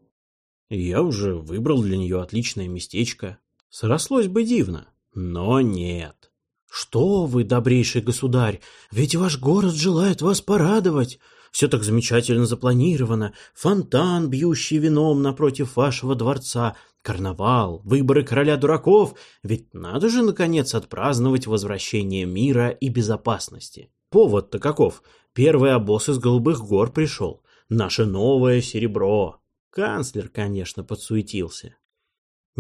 Я уже выбрал для нее отличное местечко. Срослось бы дивно, но нет. Что вы, добрейший государь, ведь ваш город желает вас порадовать. Все так замечательно запланировано. Фонтан, бьющий вином напротив вашего дворца, карнавал, выборы короля дураков. Ведь надо же, наконец, отпраздновать возвращение мира и безопасности. Повод-то каков? Первый обоз из Голубых гор пришел. Наше новое серебро. Канцлер, конечно, подсуетился.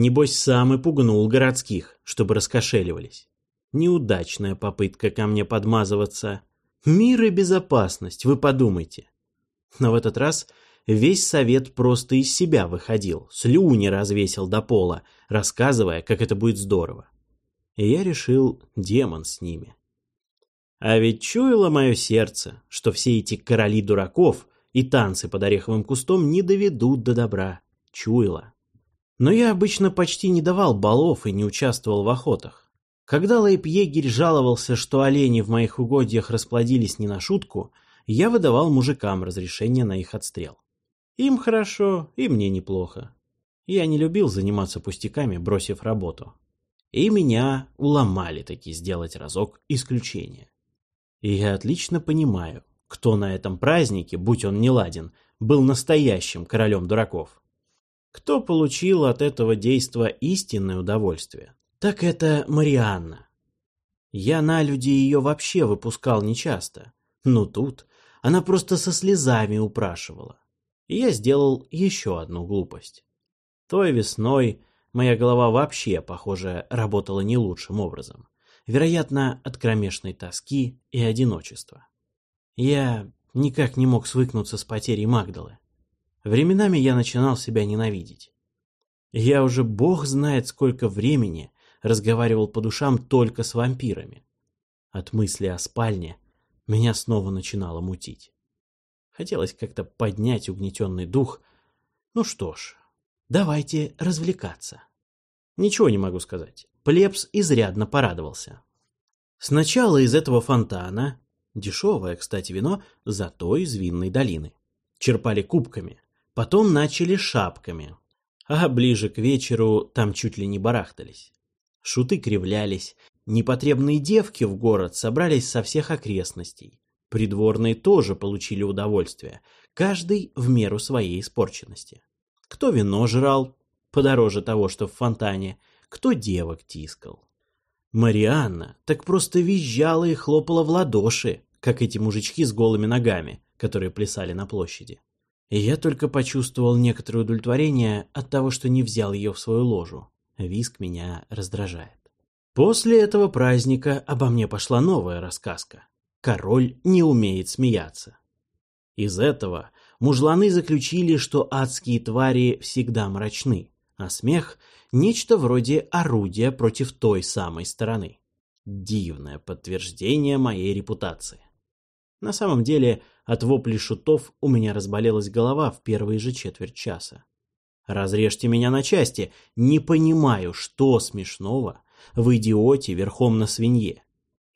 Небось, сам и пугнул городских, чтобы раскошеливались. Неудачная попытка ко мне подмазываться. Мир и безопасность, вы подумайте. Но в этот раз весь совет просто из себя выходил, слюни развесил до пола, рассказывая, как это будет здорово. И я решил, демон с ними. А ведь чуяло мое сердце, что все эти короли дураков и танцы под ореховым кустом не доведут до добра. Чуяло. Но я обычно почти не давал балов и не участвовал в охотах. Когда лейб-егерь жаловался, что олени в моих угодьях расплодились не на шутку, я выдавал мужикам разрешение на их отстрел. Им хорошо, и мне неплохо. Я не любил заниматься пустяками, бросив работу. И меня уломали таки сделать разок исключение. И я отлично понимаю, кто на этом празднике, будь он не ладен, был настоящим королем дураков. Кто получил от этого действа истинное удовольствие, так это Марианна. Я на люди ее вообще выпускал нечасто, но тут она просто со слезами упрашивала. И я сделал еще одну глупость. Той весной моя голова вообще, похоже, работала не лучшим образом вероятно, от кромешной тоски и одиночества. Я никак не мог свыкнуться с потерей Магдалы. Временами я начинал себя ненавидеть. Я уже бог знает сколько времени разговаривал по душам только с вампирами. От мысли о спальне меня снова начинало мутить. Хотелось как-то поднять угнетенный дух. Ну что ж, давайте развлекаться. Ничего не могу сказать. Плебс изрядно порадовался. Сначала из этого фонтана, дешевое, кстати, вино, зато из винной долины, черпали кубками, потом начали шапками, а ближе к вечеру там чуть ли не барахтались. Шуты кривлялись, непотребные девки в город собрались со всех окрестностей. Придворные тоже получили удовольствие, каждый в меру своей испорченности. Кто вино жрал, подороже того, что в фонтане, кто девок тискал. Марианна так просто визжала и хлопала в ладоши, как эти мужички с голыми ногами, которые плясали на площади. И я только почувствовал некоторое удовлетворение от того, что не взял ее в свою ложу. Виск меня раздражает. После этого праздника обо мне пошла новая рассказка. Король не умеет смеяться. Из этого мужланы заключили, что адские твари всегда мрачны, а смех – нечто вроде орудия против той самой стороны. Дивное подтверждение моей репутации. На самом деле, от воплей шутов у меня разболелась голова в первые же четверть часа. Разрежьте меня на части, не понимаю, что смешного в идиоте верхом на свинье.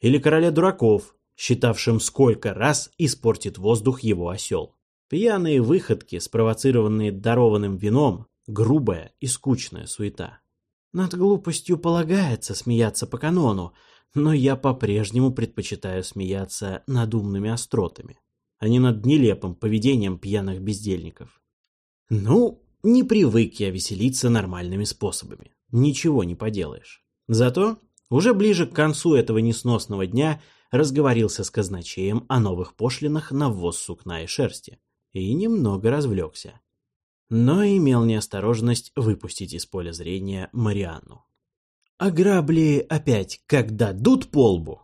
Или короле дураков, считавшим сколько раз испортит воздух его осел. Пьяные выходки, спровоцированные дарованным вином, грубая и скучная суета. Над глупостью полагается смеяться по канону, но я по-прежнему предпочитаю смеяться над умными остротами, а не над нелепым поведением пьяных бездельников. Ну, не привык я веселиться нормальными способами. Ничего не поделаешь. Зато уже ближе к концу этого несносного дня разговорился с казначеем о новых пошлинах на ввоз сукна и шерсти и немного развлекся но имел неосторожность выпустить из поля зрения Марианну. А грабли опять, когда дут по лбу.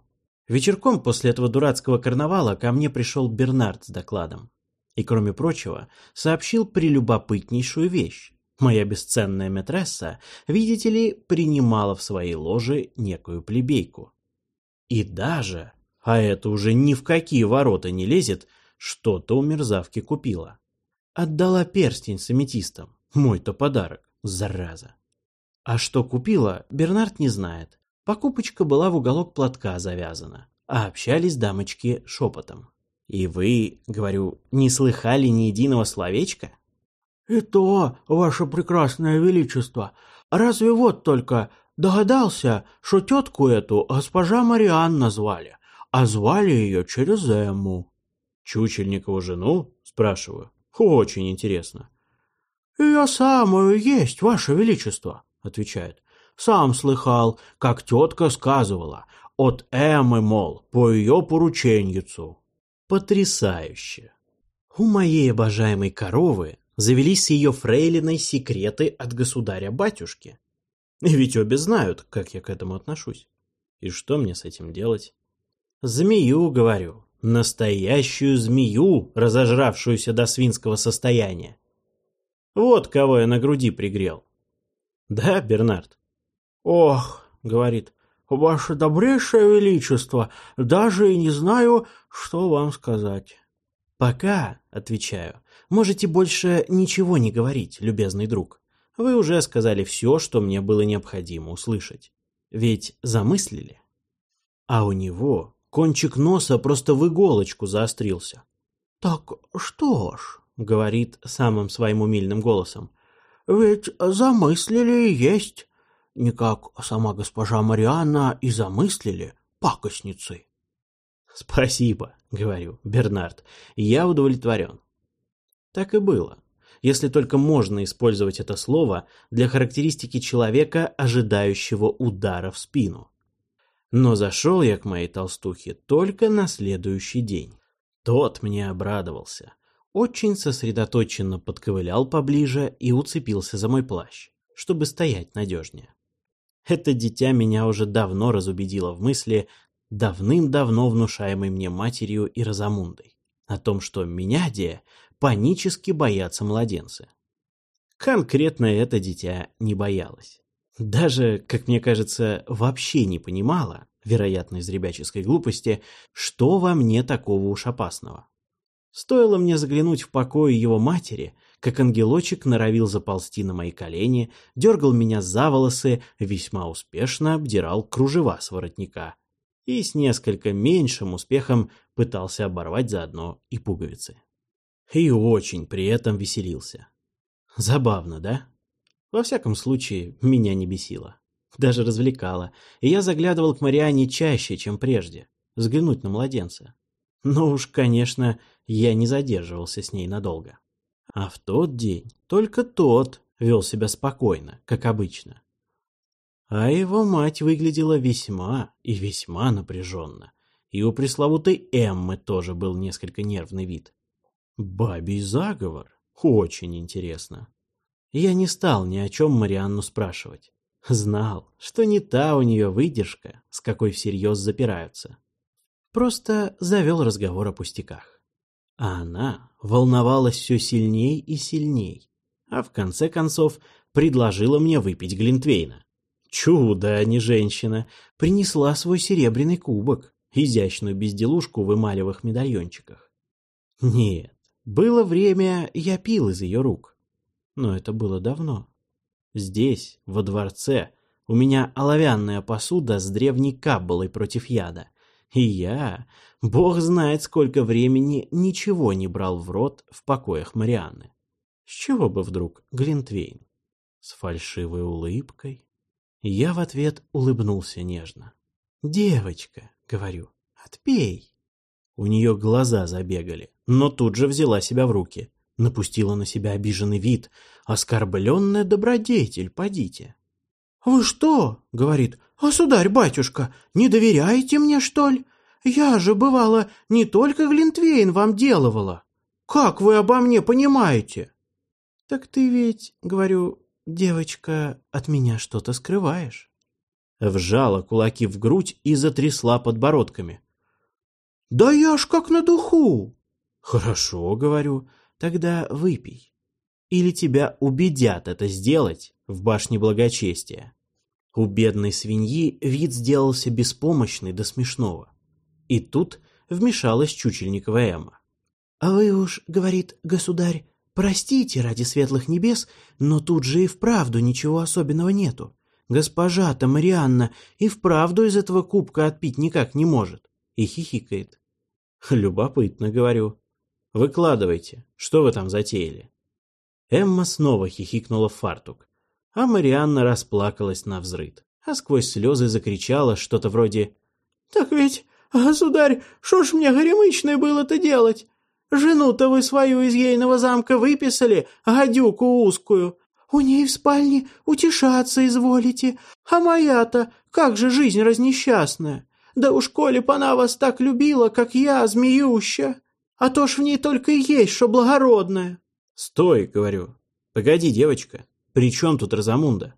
Вечерком после этого дурацкого карнавала ко мне пришел Бернард с докладом. И, кроме прочего, сообщил прелюбопытнейшую вещь. Моя бесценная метресса, видите ли, принимала в своей ложе некую плебейку. И даже, а это уже ни в какие ворота не лезет, что-то у мерзавки купила. Отдала перстень с аметистом. Мой-то подарок, зараза. А что купила, Бернард не знает. Покупочка была в уголок платка завязана, а общались дамочки шепотом. И вы, говорю, не слыхали ни единого словечка? И то, ваше прекрасное величество, разве вот только догадался, что тетку эту госпожа Мариан назвали, а звали ее через Эмму. Чучельникову жену? Спрашиваю. Очень интересно. «Ее самую есть, ваше величество», — отвечает. «Сам слыхал, как тетка сказывала. От Эммы, мол, по ее порученьицу». Потрясающе. У моей обожаемой коровы завелись ее фрейлиной секреты от государя-батюшки. Ведь обе знают, как я к этому отношусь. И что мне с этим делать? Змею, говорю, настоящую змею, разожравшуюся до свинского состояния. Вот кого я на груди пригрел. Да, Бернард? Ох, говорит, ваше добрейшее величество, даже и не знаю, что вам сказать. Пока, отвечаю, можете больше ничего не говорить, любезный друг. Вы уже сказали все, что мне было необходимо услышать. Ведь замыслили? А у него кончик носа просто в иголочку заострился. Так что ж, говорит самым своим умильным голосом. «Ведь замыслили есть, не как сама госпожа Марианна и замыслили пакостницы». «Спасибо», — говорю, Бернард, — «я удовлетворен». Так и было, если только можно использовать это слово для характеристики человека, ожидающего удара в спину. Но зашел я к моей толстухе только на следующий день. Тот мне обрадовался очень сосредоточенно подковылял поближе и уцепился за мой плащ, чтобы стоять надежнее. Это дитя меня уже давно разубедило в мысли, давным-давно внушаемой мне матерью и Розамундой, о том, что меня, де, панически боятся младенцы. Конкретно это дитя не боялось. Даже, как мне кажется, вообще не понимала, вероятно, из ребяческой глупости, что во мне такого уж опасного. Стоило мне заглянуть в покой его матери, как ангелочек норовил заползти на мои колени, дергал меня за волосы, весьма успешно обдирал кружева с воротника и с несколько меньшим успехом пытался оборвать заодно и пуговицы. И очень при этом веселился. Забавно, да? Во всяком случае, меня не бесило. Даже развлекало, и я заглядывал к Мариане чаще, чем прежде, взглянуть на младенца. Но уж, конечно, я не задерживался с ней надолго. А в тот день только тот вел себя спокойно, как обычно. А его мать выглядела весьма и весьма напряженно. И у пресловутой Эммы тоже был несколько нервный вид. Бабий заговор? Очень интересно. Я не стал ни о чем Марианну спрашивать. Знал, что не та у нее выдержка, с какой всерьез запираются. Просто завел разговор о пустяках. А она волновалась все сильней и сильней, а в конце концов предложила мне выпить Глинтвейна. Чудо, а не женщина, принесла свой серебряный кубок, изящную безделушку в эмалевых медальончиках. Нет, было время, я пил из ее рук. Но это было давно. Здесь, во дворце, у меня оловянная посуда с древней каббалой против яда — и я, бог знает сколько времени, ничего не брал в рот в покоях Марианны. С чего бы вдруг Глинтвейн? С фальшивой улыбкой? Я в ответ улыбнулся нежно. «Девочка», — говорю, — «отпей». У нее глаза забегали, но тут же взяла себя в руки. Напустила на себя обиженный вид. «Оскорбленная добродетель, подите». «Вы что?» — говорит. «Государь-батюшка, не доверяете мне, что ли? Я же, бывало, не только Глинтвейн вам делывала. Как вы обо мне понимаете?» «Так ты ведь, — говорю, — девочка, от меня что-то скрываешь?» Вжала кулаки в грудь и затрясла подбородками. «Да я ж как на духу!» «Хорошо, — говорю, — тогда выпей. Или тебя убедят это сделать в башне благочестия». У бедной свиньи вид сделался беспомощный до смешного. И тут вмешалась Чучельникова Эмма. «А вы уж, — говорит государь, — простите ради светлых небес, но тут же и вправду ничего особенного нету. Госпожа-то Марианна и вправду из этого кубка отпить никак не может». И хихикает. «Любопытно, — говорю. Выкладывайте, что вы там затеяли?» Эмма снова хихикнула в фартук а Марианна расплакалась на взрыд, а сквозь слезы закричала что-то вроде «Так ведь Государь, что ж мне горемычное было-то делать? Жену-то вы свою из ейного замка выписали, гадюку узкую. У ней в спальне утешаться изволите, а моя-то, как же жизнь разнесчастная. Да уж коли б она вас так любила, как я, змеюща, а то ж в ней только и есть, что благородное. Стой, говорю. Погоди, девочка, при чем тут Розамунда?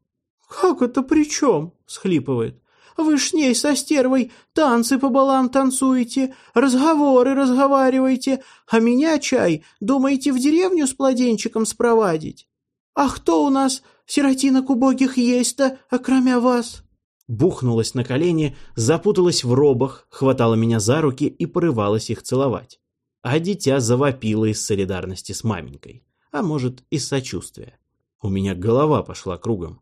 Как это при чем? Схлипывает. Вы ж ней со стервой танцы по балам танцуете, разговоры разговариваете, а меня, чай, думаете в деревню с плоденчиком спровадить? А кто у нас сиротинок убогих есть-то, окромя вас?» Бухнулась на колени, запуталась в робах, хватала меня за руки и порывалась их целовать. А дитя завопило из солидарности с маменькой, а может, из сочувствия. У меня голова пошла кругом.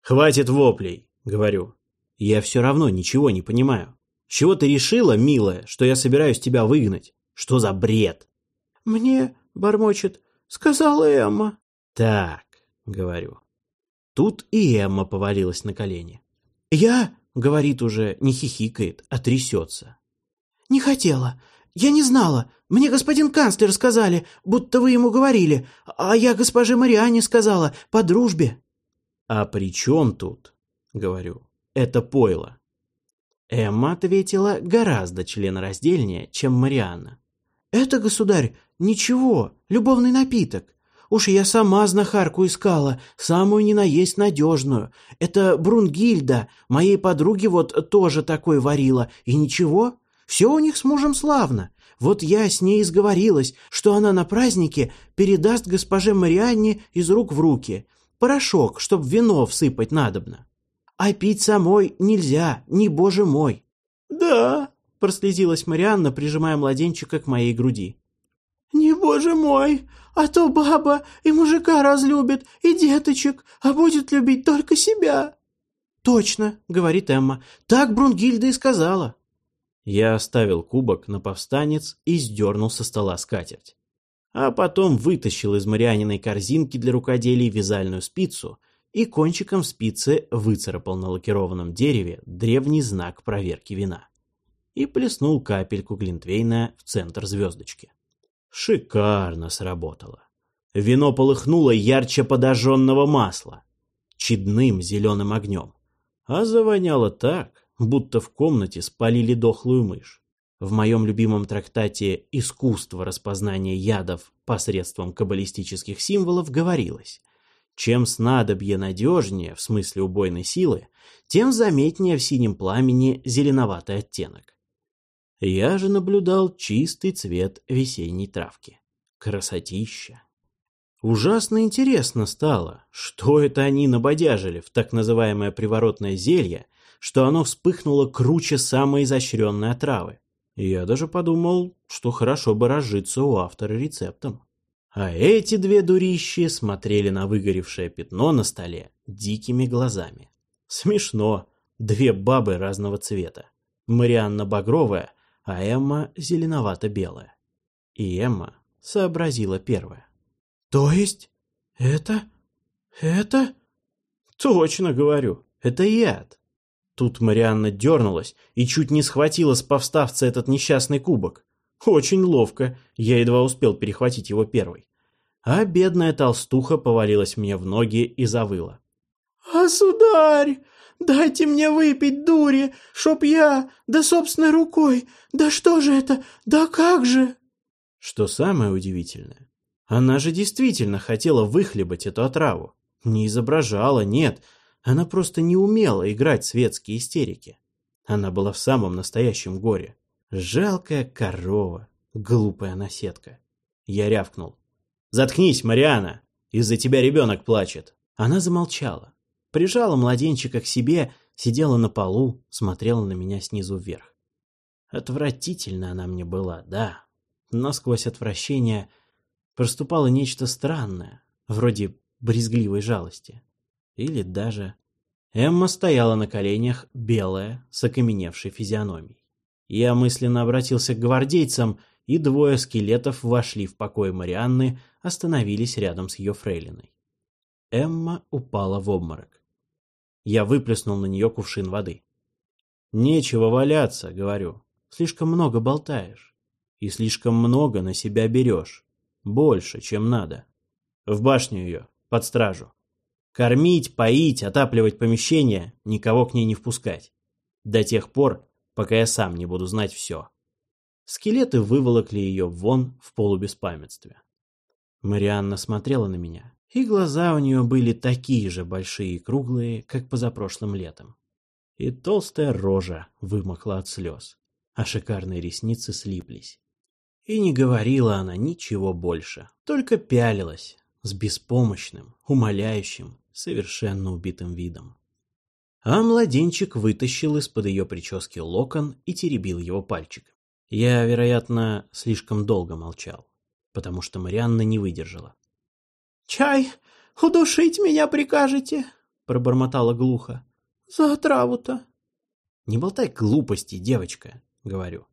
«Хватит воплей!» — говорю. Я все равно ничего не понимаю. чего ты решила, милая, что я собираюсь тебя выгнать? Что за бред? Мне, бормочет, сказала Эмма. Так, говорю. Тут и Эмма повалилась на колени. Я, говорит уже, не хихикает, а трясется. Не хотела. Я не знала. Мне господин канцлер сказали, будто вы ему говорили, а я госпоже Мариане сказала, по дружбе. А при чем тут, говорю, это пойло. Эмма ответила гораздо членораздельнее, чем Марианна. «Это, государь, ничего, любовный напиток. Уж я сама знахарку искала, самую не наесть надежную. Это Брунгильда, моей подруге вот тоже такой варила. И ничего, все у них с мужем славно. Вот я с ней изговорилась, что она на празднике передаст госпоже Марианне из рук в руки. Порошок, чтоб вино всыпать надобно. А пить самой нельзя, не боже мой. Да, прослезилась Марианна, прижимая младенчика к моей груди. Не боже мой, а то баба и мужика разлюбит, и деточек, а будет любить только себя. Точно, говорит Эмма, так Брунгильда и сказала. Я оставил кубок на повстанец и сдернул со стола скатерть. А потом вытащил из Марианиной корзинки для рукоделий вязальную спицу и кончиком спицы выцарапал на лакированном дереве древний знак проверки вина. И плеснул капельку глинтвейна в центр звездочки. Шикарно сработало. Вино полыхнуло ярче подожженного масла, чедным зеленым огнем. А завоняло так, будто в комнате спалили дохлую мышь. В моем любимом трактате «Искусство распознания ядов посредством каббалистических символов» говорилось – чем снадобье надежнее, в смысле убойной силы, тем заметнее в синем пламени зеленоватый оттенок. Я же наблюдал чистый цвет весенней травки. Красотища. Ужасно интересно стало, что это они набодяжили в так называемое приворотное зелье, что оно вспыхнуло круче самой изощренной отравы. Я даже подумал, что хорошо бы разжиться у автора рецептом. А эти две дурищи смотрели на выгоревшее пятно на столе дикими глазами. Смешно. Две бабы разного цвета. Марианна багровая, а Эмма зеленовато-белая. И Эмма сообразила первое. «То есть это... это...» «Точно говорю, это яд». Тут Марианна дернулась и чуть не схватила с повставца этот несчастный кубок. Очень ловко, я едва успел перехватить его первый. А бедная толстуха повалилась мне в ноги и завыла. «А, сударь, дайте мне выпить, дури, чтоб я, да собственной рукой, да что же это, да как же?» Что самое удивительное, она же действительно хотела выхлебать эту отраву. Не изображала, нет, она просто не умела играть светские истерики. Она была в самом настоящем горе. Жалкая корова, глупая наседка. Я рявкнул. «Заткнись, Мариана! Из-за тебя ребенок плачет!» Она замолчала, прижала младенчика к себе, сидела на полу, смотрела на меня снизу вверх. Отвратительно она мне была, да, но сквозь отвращение проступало нечто странное, вроде брезгливой жалости. Или даже... Эмма стояла на коленях, белая, с окаменевшей физиономией. Я мысленно обратился к гвардейцам, и двое скелетов вошли в покой Марианны, остановились рядом с ее фрейлиной. Эмма упала в обморок. Я выплеснул на нее кувшин воды. «Нечего валяться», — говорю. слишком много болтаешь. И слишком много на себя берешь. Больше, чем надо. В башню ее, под стражу. Кормить, поить, отапливать помещение, никого к ней не впускать. До тех пор, пока я сам не буду знать все. Скелеты выволокли ее вон в полубеспамятстве. Марианна смотрела на меня, и глаза у нее были такие же большие и круглые, как позапрошлым летом. И толстая рожа вымокла от слез, а шикарные ресницы слиплись. И не говорила она ничего больше, только пялилась с беспомощным, умоляющим, совершенно убитым видом. А младенчик вытащил из-под ее прически локон и теребил его пальчиком. Я, вероятно, слишком долго молчал, потому что Марианна не выдержала. «Чай удушить меня прикажете?» — пробормотала глухо. «За отраву-то». «Не болтай глупости, девочка», — говорю.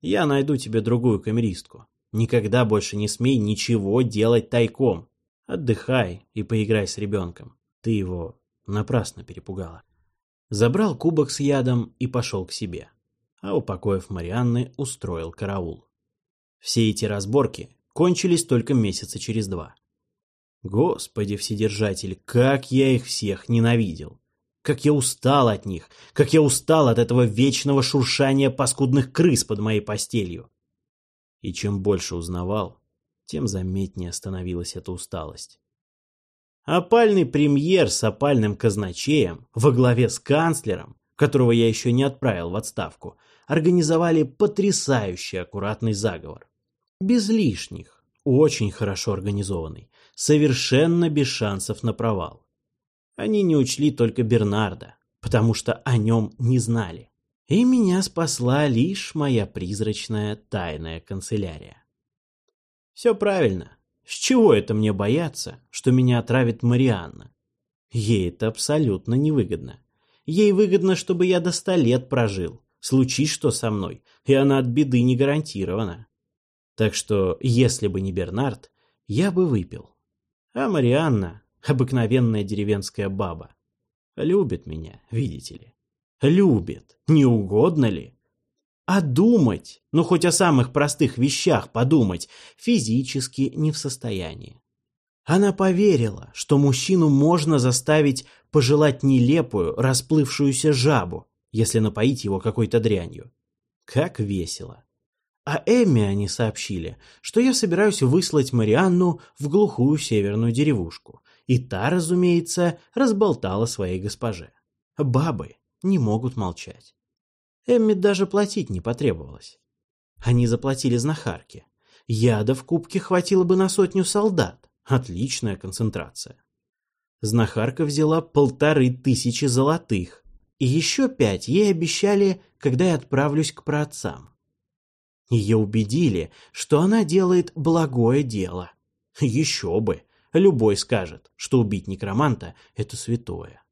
Я найду тебе другую камеристку. Никогда больше не смей ничего делать тайком. Отдыхай и поиграй с ребенком. Ты его напрасно перепугала. Забрал кубок с ядом и пошел к себе. А упокоив Марианны, устроил караул. Все эти разборки кончились только месяца через два. Господи Вседержатель, как я их всех ненавидел! Как я устал от них, как я устал от этого вечного шуршания паскудных крыс под моей постелью. И чем больше узнавал, тем заметнее становилась эта усталость. Опальный премьер с опальным казначеем во главе с канцлером, которого я еще не отправил в отставку, организовали потрясающий аккуратный заговор. Без лишних, очень хорошо организованный, совершенно без шансов на провал. Они не учли только Бернарда, потому что о нем не знали. И меня спасла лишь моя призрачная тайная канцелярия. Все правильно. С чего это мне бояться, что меня отравит Марианна? Ей это абсолютно невыгодно. Ей выгодно, чтобы я до ста лет прожил. Случись что со мной, и она от беды не гарантирована. Так что, если бы не Бернард, я бы выпил. А Марианна, обыкновенная деревенская баба. Любит меня, видите ли. Любит. Не угодно ли? А думать, ну хоть о самых простых вещах подумать, физически не в состоянии. Она поверила, что мужчину можно заставить пожелать нелепую, расплывшуюся жабу, если напоить его какой-то дрянью. Как весело. А Эмме они сообщили, что я собираюсь выслать Марианну в глухую северную деревушку, и та, разумеется, разболтала своей госпоже. Бабы не могут молчать. Эмми даже платить не потребовалось. Они заплатили знахарке. Яда в кубке хватило бы на сотню солдат. Отличная концентрация. Знахарка взяла полторы тысячи золотых, и еще пять ей обещали, когда я отправлюсь к праотцам. Ее убедили, что она делает благое дело. Еще бы, Любой скажет, что убить некроманта – это святое.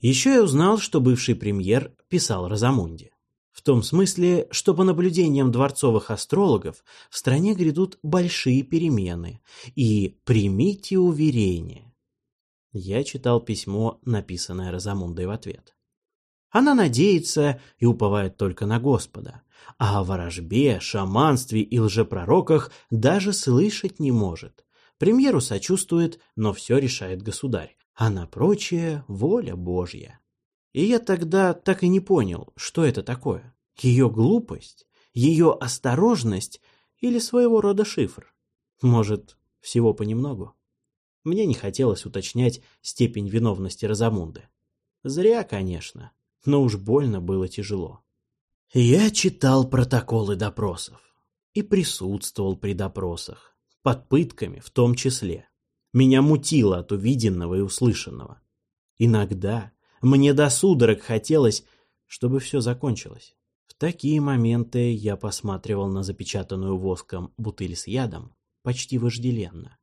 Еще я узнал, что бывший премьер писал Розамунде. В том смысле, что по наблюдениям дворцовых астрологов в стране грядут большие перемены, и примите уверение. Я читал письмо, написанное Розамундой в ответ. Она надеется и уповает только на Господа, а о ворожбе, шаманстве и лжепророках даже слышать не может. Премьеру сочувствует, но все решает государь, а на прочее воля Божья. И я тогда так и не понял, что это такое. Ее глупость, ее осторожность или своего рода шифр. Может, всего понемногу? Мне не хотелось уточнять степень виновности Розамунды. Зря, конечно, но уж больно было тяжело. Я читал протоколы допросов и присутствовал при допросах под пытками в том числе. Меня мутило от увиденного и услышанного. Иногда мне до судорог хотелось, чтобы все закончилось. В такие моменты я посматривал на запечатанную воском бутыль с ядом почти вожделенно.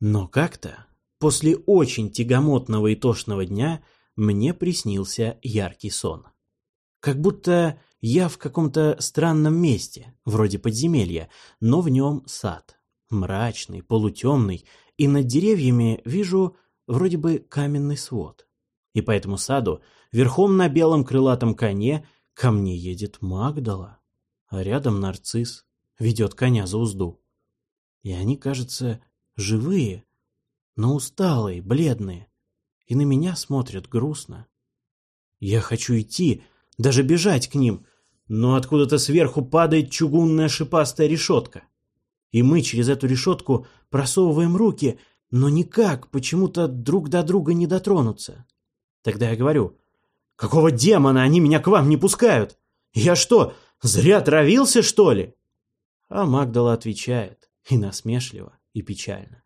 Но как-то, после очень тягомотного и тошного дня, мне приснился яркий сон. Как будто я в каком-то странном месте, вроде подземелья, но в нем сад мрачный, полутемный, и над деревьями вижу вроде бы каменный свод. И по этому саду, верхом на белом крылатом коне, ко мне едет Магдала. а рядом нарцисс ведет коня за узду. И они, кажется, живые, но усталые, бледные, и на меня смотрят грустно. Я хочу идти, даже бежать к ним, но откуда-то сверху падает чугунная шипастая решетка. И мы через эту решетку просовываем руки, но никак, почему-то друг до друга не дотронуться. Тогда я говорю, какого демона они меня к вам не пускают? Я что, зря травился, что ли? А Магдала отвечает, и насмешливо, и печально.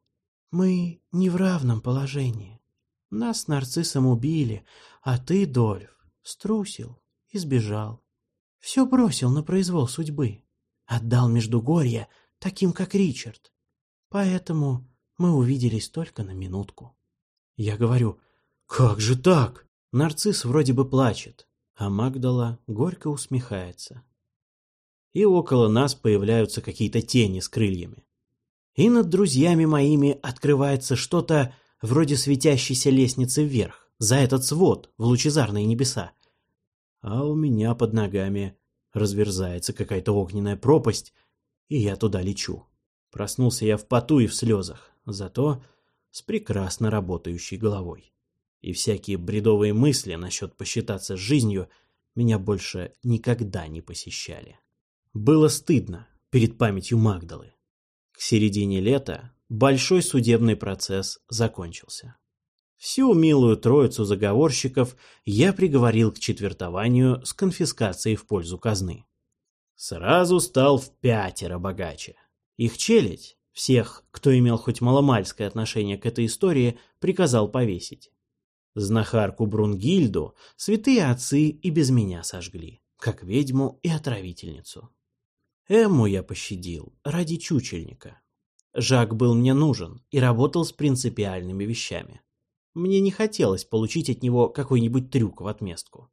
Мы не в равном положении. Нас нарциссом убили, а ты, Дольф, струсил и сбежал. Все бросил на произвол судьбы. Отдал Междугорье таким, как Ричард. Поэтому мы увиделись только на минутку. Я говорю, как же так? Нарцисс вроде бы плачет, а Магдала горько усмехается. И около нас появляются какие-то тени с крыльями. И над друзьями моими открывается что-то вроде светящейся лестницы вверх, за этот свод в лучезарные небеса. А у меня под ногами разверзается какая-то огненная пропасть, и я туда лечу. Проснулся я в поту и в слезах, зато с прекрасно работающей головой. И всякие бредовые мысли насчет посчитаться с жизнью меня больше никогда не посещали. Было стыдно перед памятью Магдалы. К середине лета большой судебный процесс закончился. Всю милую троицу заговорщиков я приговорил к четвертованию с конфискацией в пользу казны. Сразу стал в пятеро богаче. Их челядь, всех, кто имел хоть маломальское отношение к этой истории, приказал повесить. Знахарку Брунгильду святые отцы и без меня сожгли, как ведьму и отравительницу. Эмму я пощадил ради чучельника. Жак был мне нужен и работал с принципиальными вещами. Мне не хотелось получить от него какой-нибудь трюк в отместку.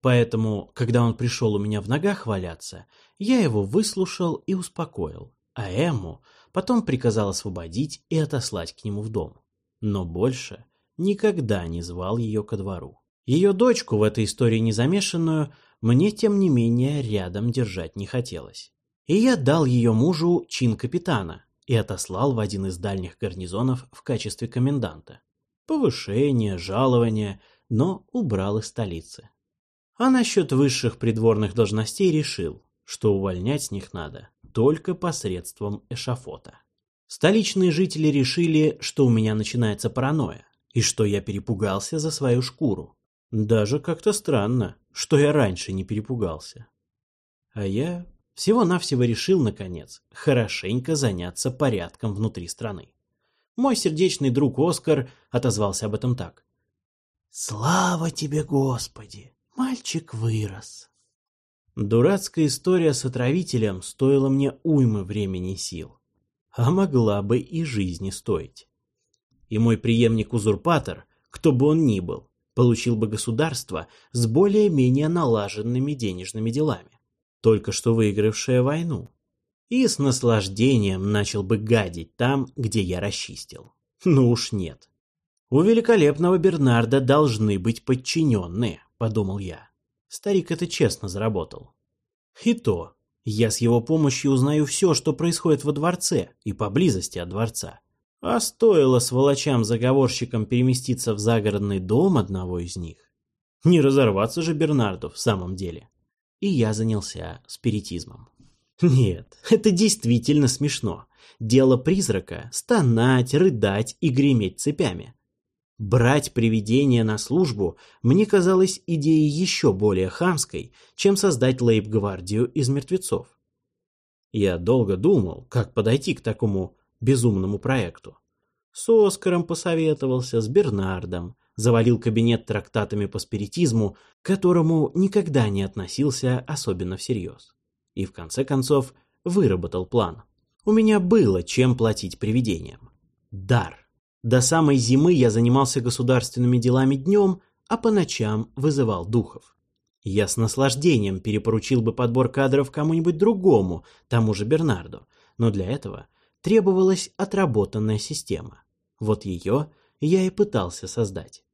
Поэтому, когда он пришел у меня в ногах валяться, я его выслушал и успокоил, а Эмму потом приказал освободить и отослать к нему в дом. Но больше никогда не звал ее ко двору. Ее дочку в этой истории незамешанную мне, тем не менее, рядом держать не хотелось. И я дал ее мужу чин капитана и отослал в один из дальних гарнизонов в качестве коменданта повышение, жалование, но убрал из столицы. А насчет высших придворных должностей решил, что увольнять с них надо только посредством эшафота. Столичные жители решили, что у меня начинается паранойя, и что я перепугался за свою шкуру. Даже как-то странно, что я раньше не перепугался. А я всего-навсего решил, наконец, хорошенько заняться порядком внутри страны. Мой сердечный друг Оскар отозвался об этом так. «Слава тебе, Господи! Мальчик вырос!» Дурацкая история с отравителем стоила мне уймы времени и сил, а могла бы и жизни стоить. И мой преемник-узурпатор, кто бы он ни был, получил бы государство с более-менее налаженными денежными делами, только что выигравшее войну и с наслаждением начал бы гадить там, где я расчистил. Ну уж нет. У великолепного Бернарда должны быть подчиненные, подумал я. Старик это честно заработал. И то, я с его помощью узнаю все, что происходит во дворце и поблизости от дворца. А стоило сволочам-заговорщикам переместиться в загородный дом одного из них. Не разорваться же Бернарду в самом деле. И я занялся спиритизмом. Нет, это действительно смешно. Дело призрака – стонать, рыдать и греметь цепями. Брать привидение на службу мне казалось идеей еще более хамской, чем создать лейб-гвардию из мертвецов. Я долго думал, как подойти к такому безумному проекту. С Оскаром посоветовался, с Бернардом, завалил кабинет трактатами по спиритизму, к которому никогда не относился особенно всерьез и в конце концов выработал план. У меня было чем платить привидениям. Дар. До самой зимы я занимался государственными делами днем, а по ночам вызывал духов. Я с наслаждением перепоручил бы подбор кадров кому-нибудь другому, тому же Бернарду, но для этого требовалась отработанная система. Вот ее я и пытался создать.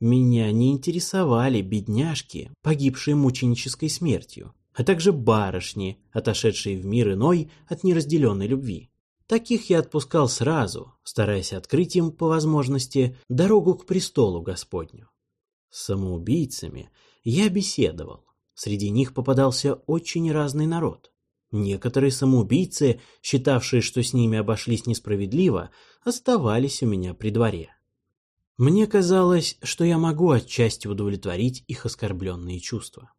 Меня не интересовали бедняжки, погибшие мученической смертью. а также барышни, отошедшие в мир иной от неразделенной любви. Таких я отпускал сразу, стараясь открыть им, по возможности, дорогу к престолу Господню. С самоубийцами я беседовал. Среди них попадался очень разный народ. Некоторые самоубийцы, считавшие, что с ними обошлись несправедливо, оставались у меня при дворе. Мне казалось, что я могу отчасти удовлетворить их оскорбленные чувства.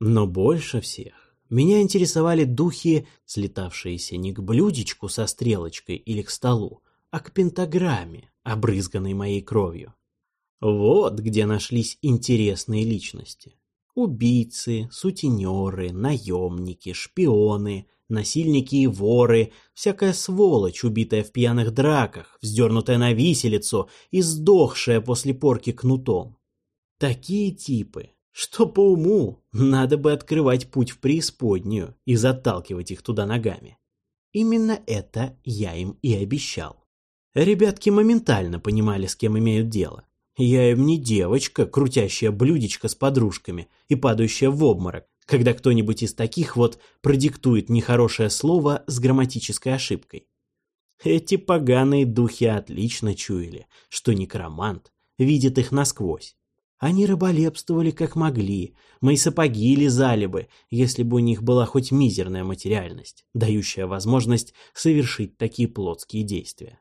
Но больше всех меня интересовали духи, слетавшиеся не к блюдечку со стрелочкой или к столу, а к пентаграмме, обрызганной моей кровью. Вот где нашлись интересные личности. Убийцы, сутенеры, наемники, шпионы, насильники и воры, всякая сволочь, убитая в пьяных драках, вздернутая на виселицу и сдохшая после порки кнутом. Такие типы что по уму надо бы открывать путь в преисподнюю и заталкивать их туда ногами. Именно это я им и обещал. Ребятки моментально понимали, с кем имеют дело. Я им не девочка, крутящая блюдечко с подружками и падающая в обморок, когда кто-нибудь из таких вот продиктует нехорошее слово с грамматической ошибкой. Эти поганые духи отлично чуяли, что некромант видит их насквозь они рыболепствовали как могли, мои сапоги лизали бы, если бы у них была хоть мизерная материальность, дающая возможность совершить такие плотские действия.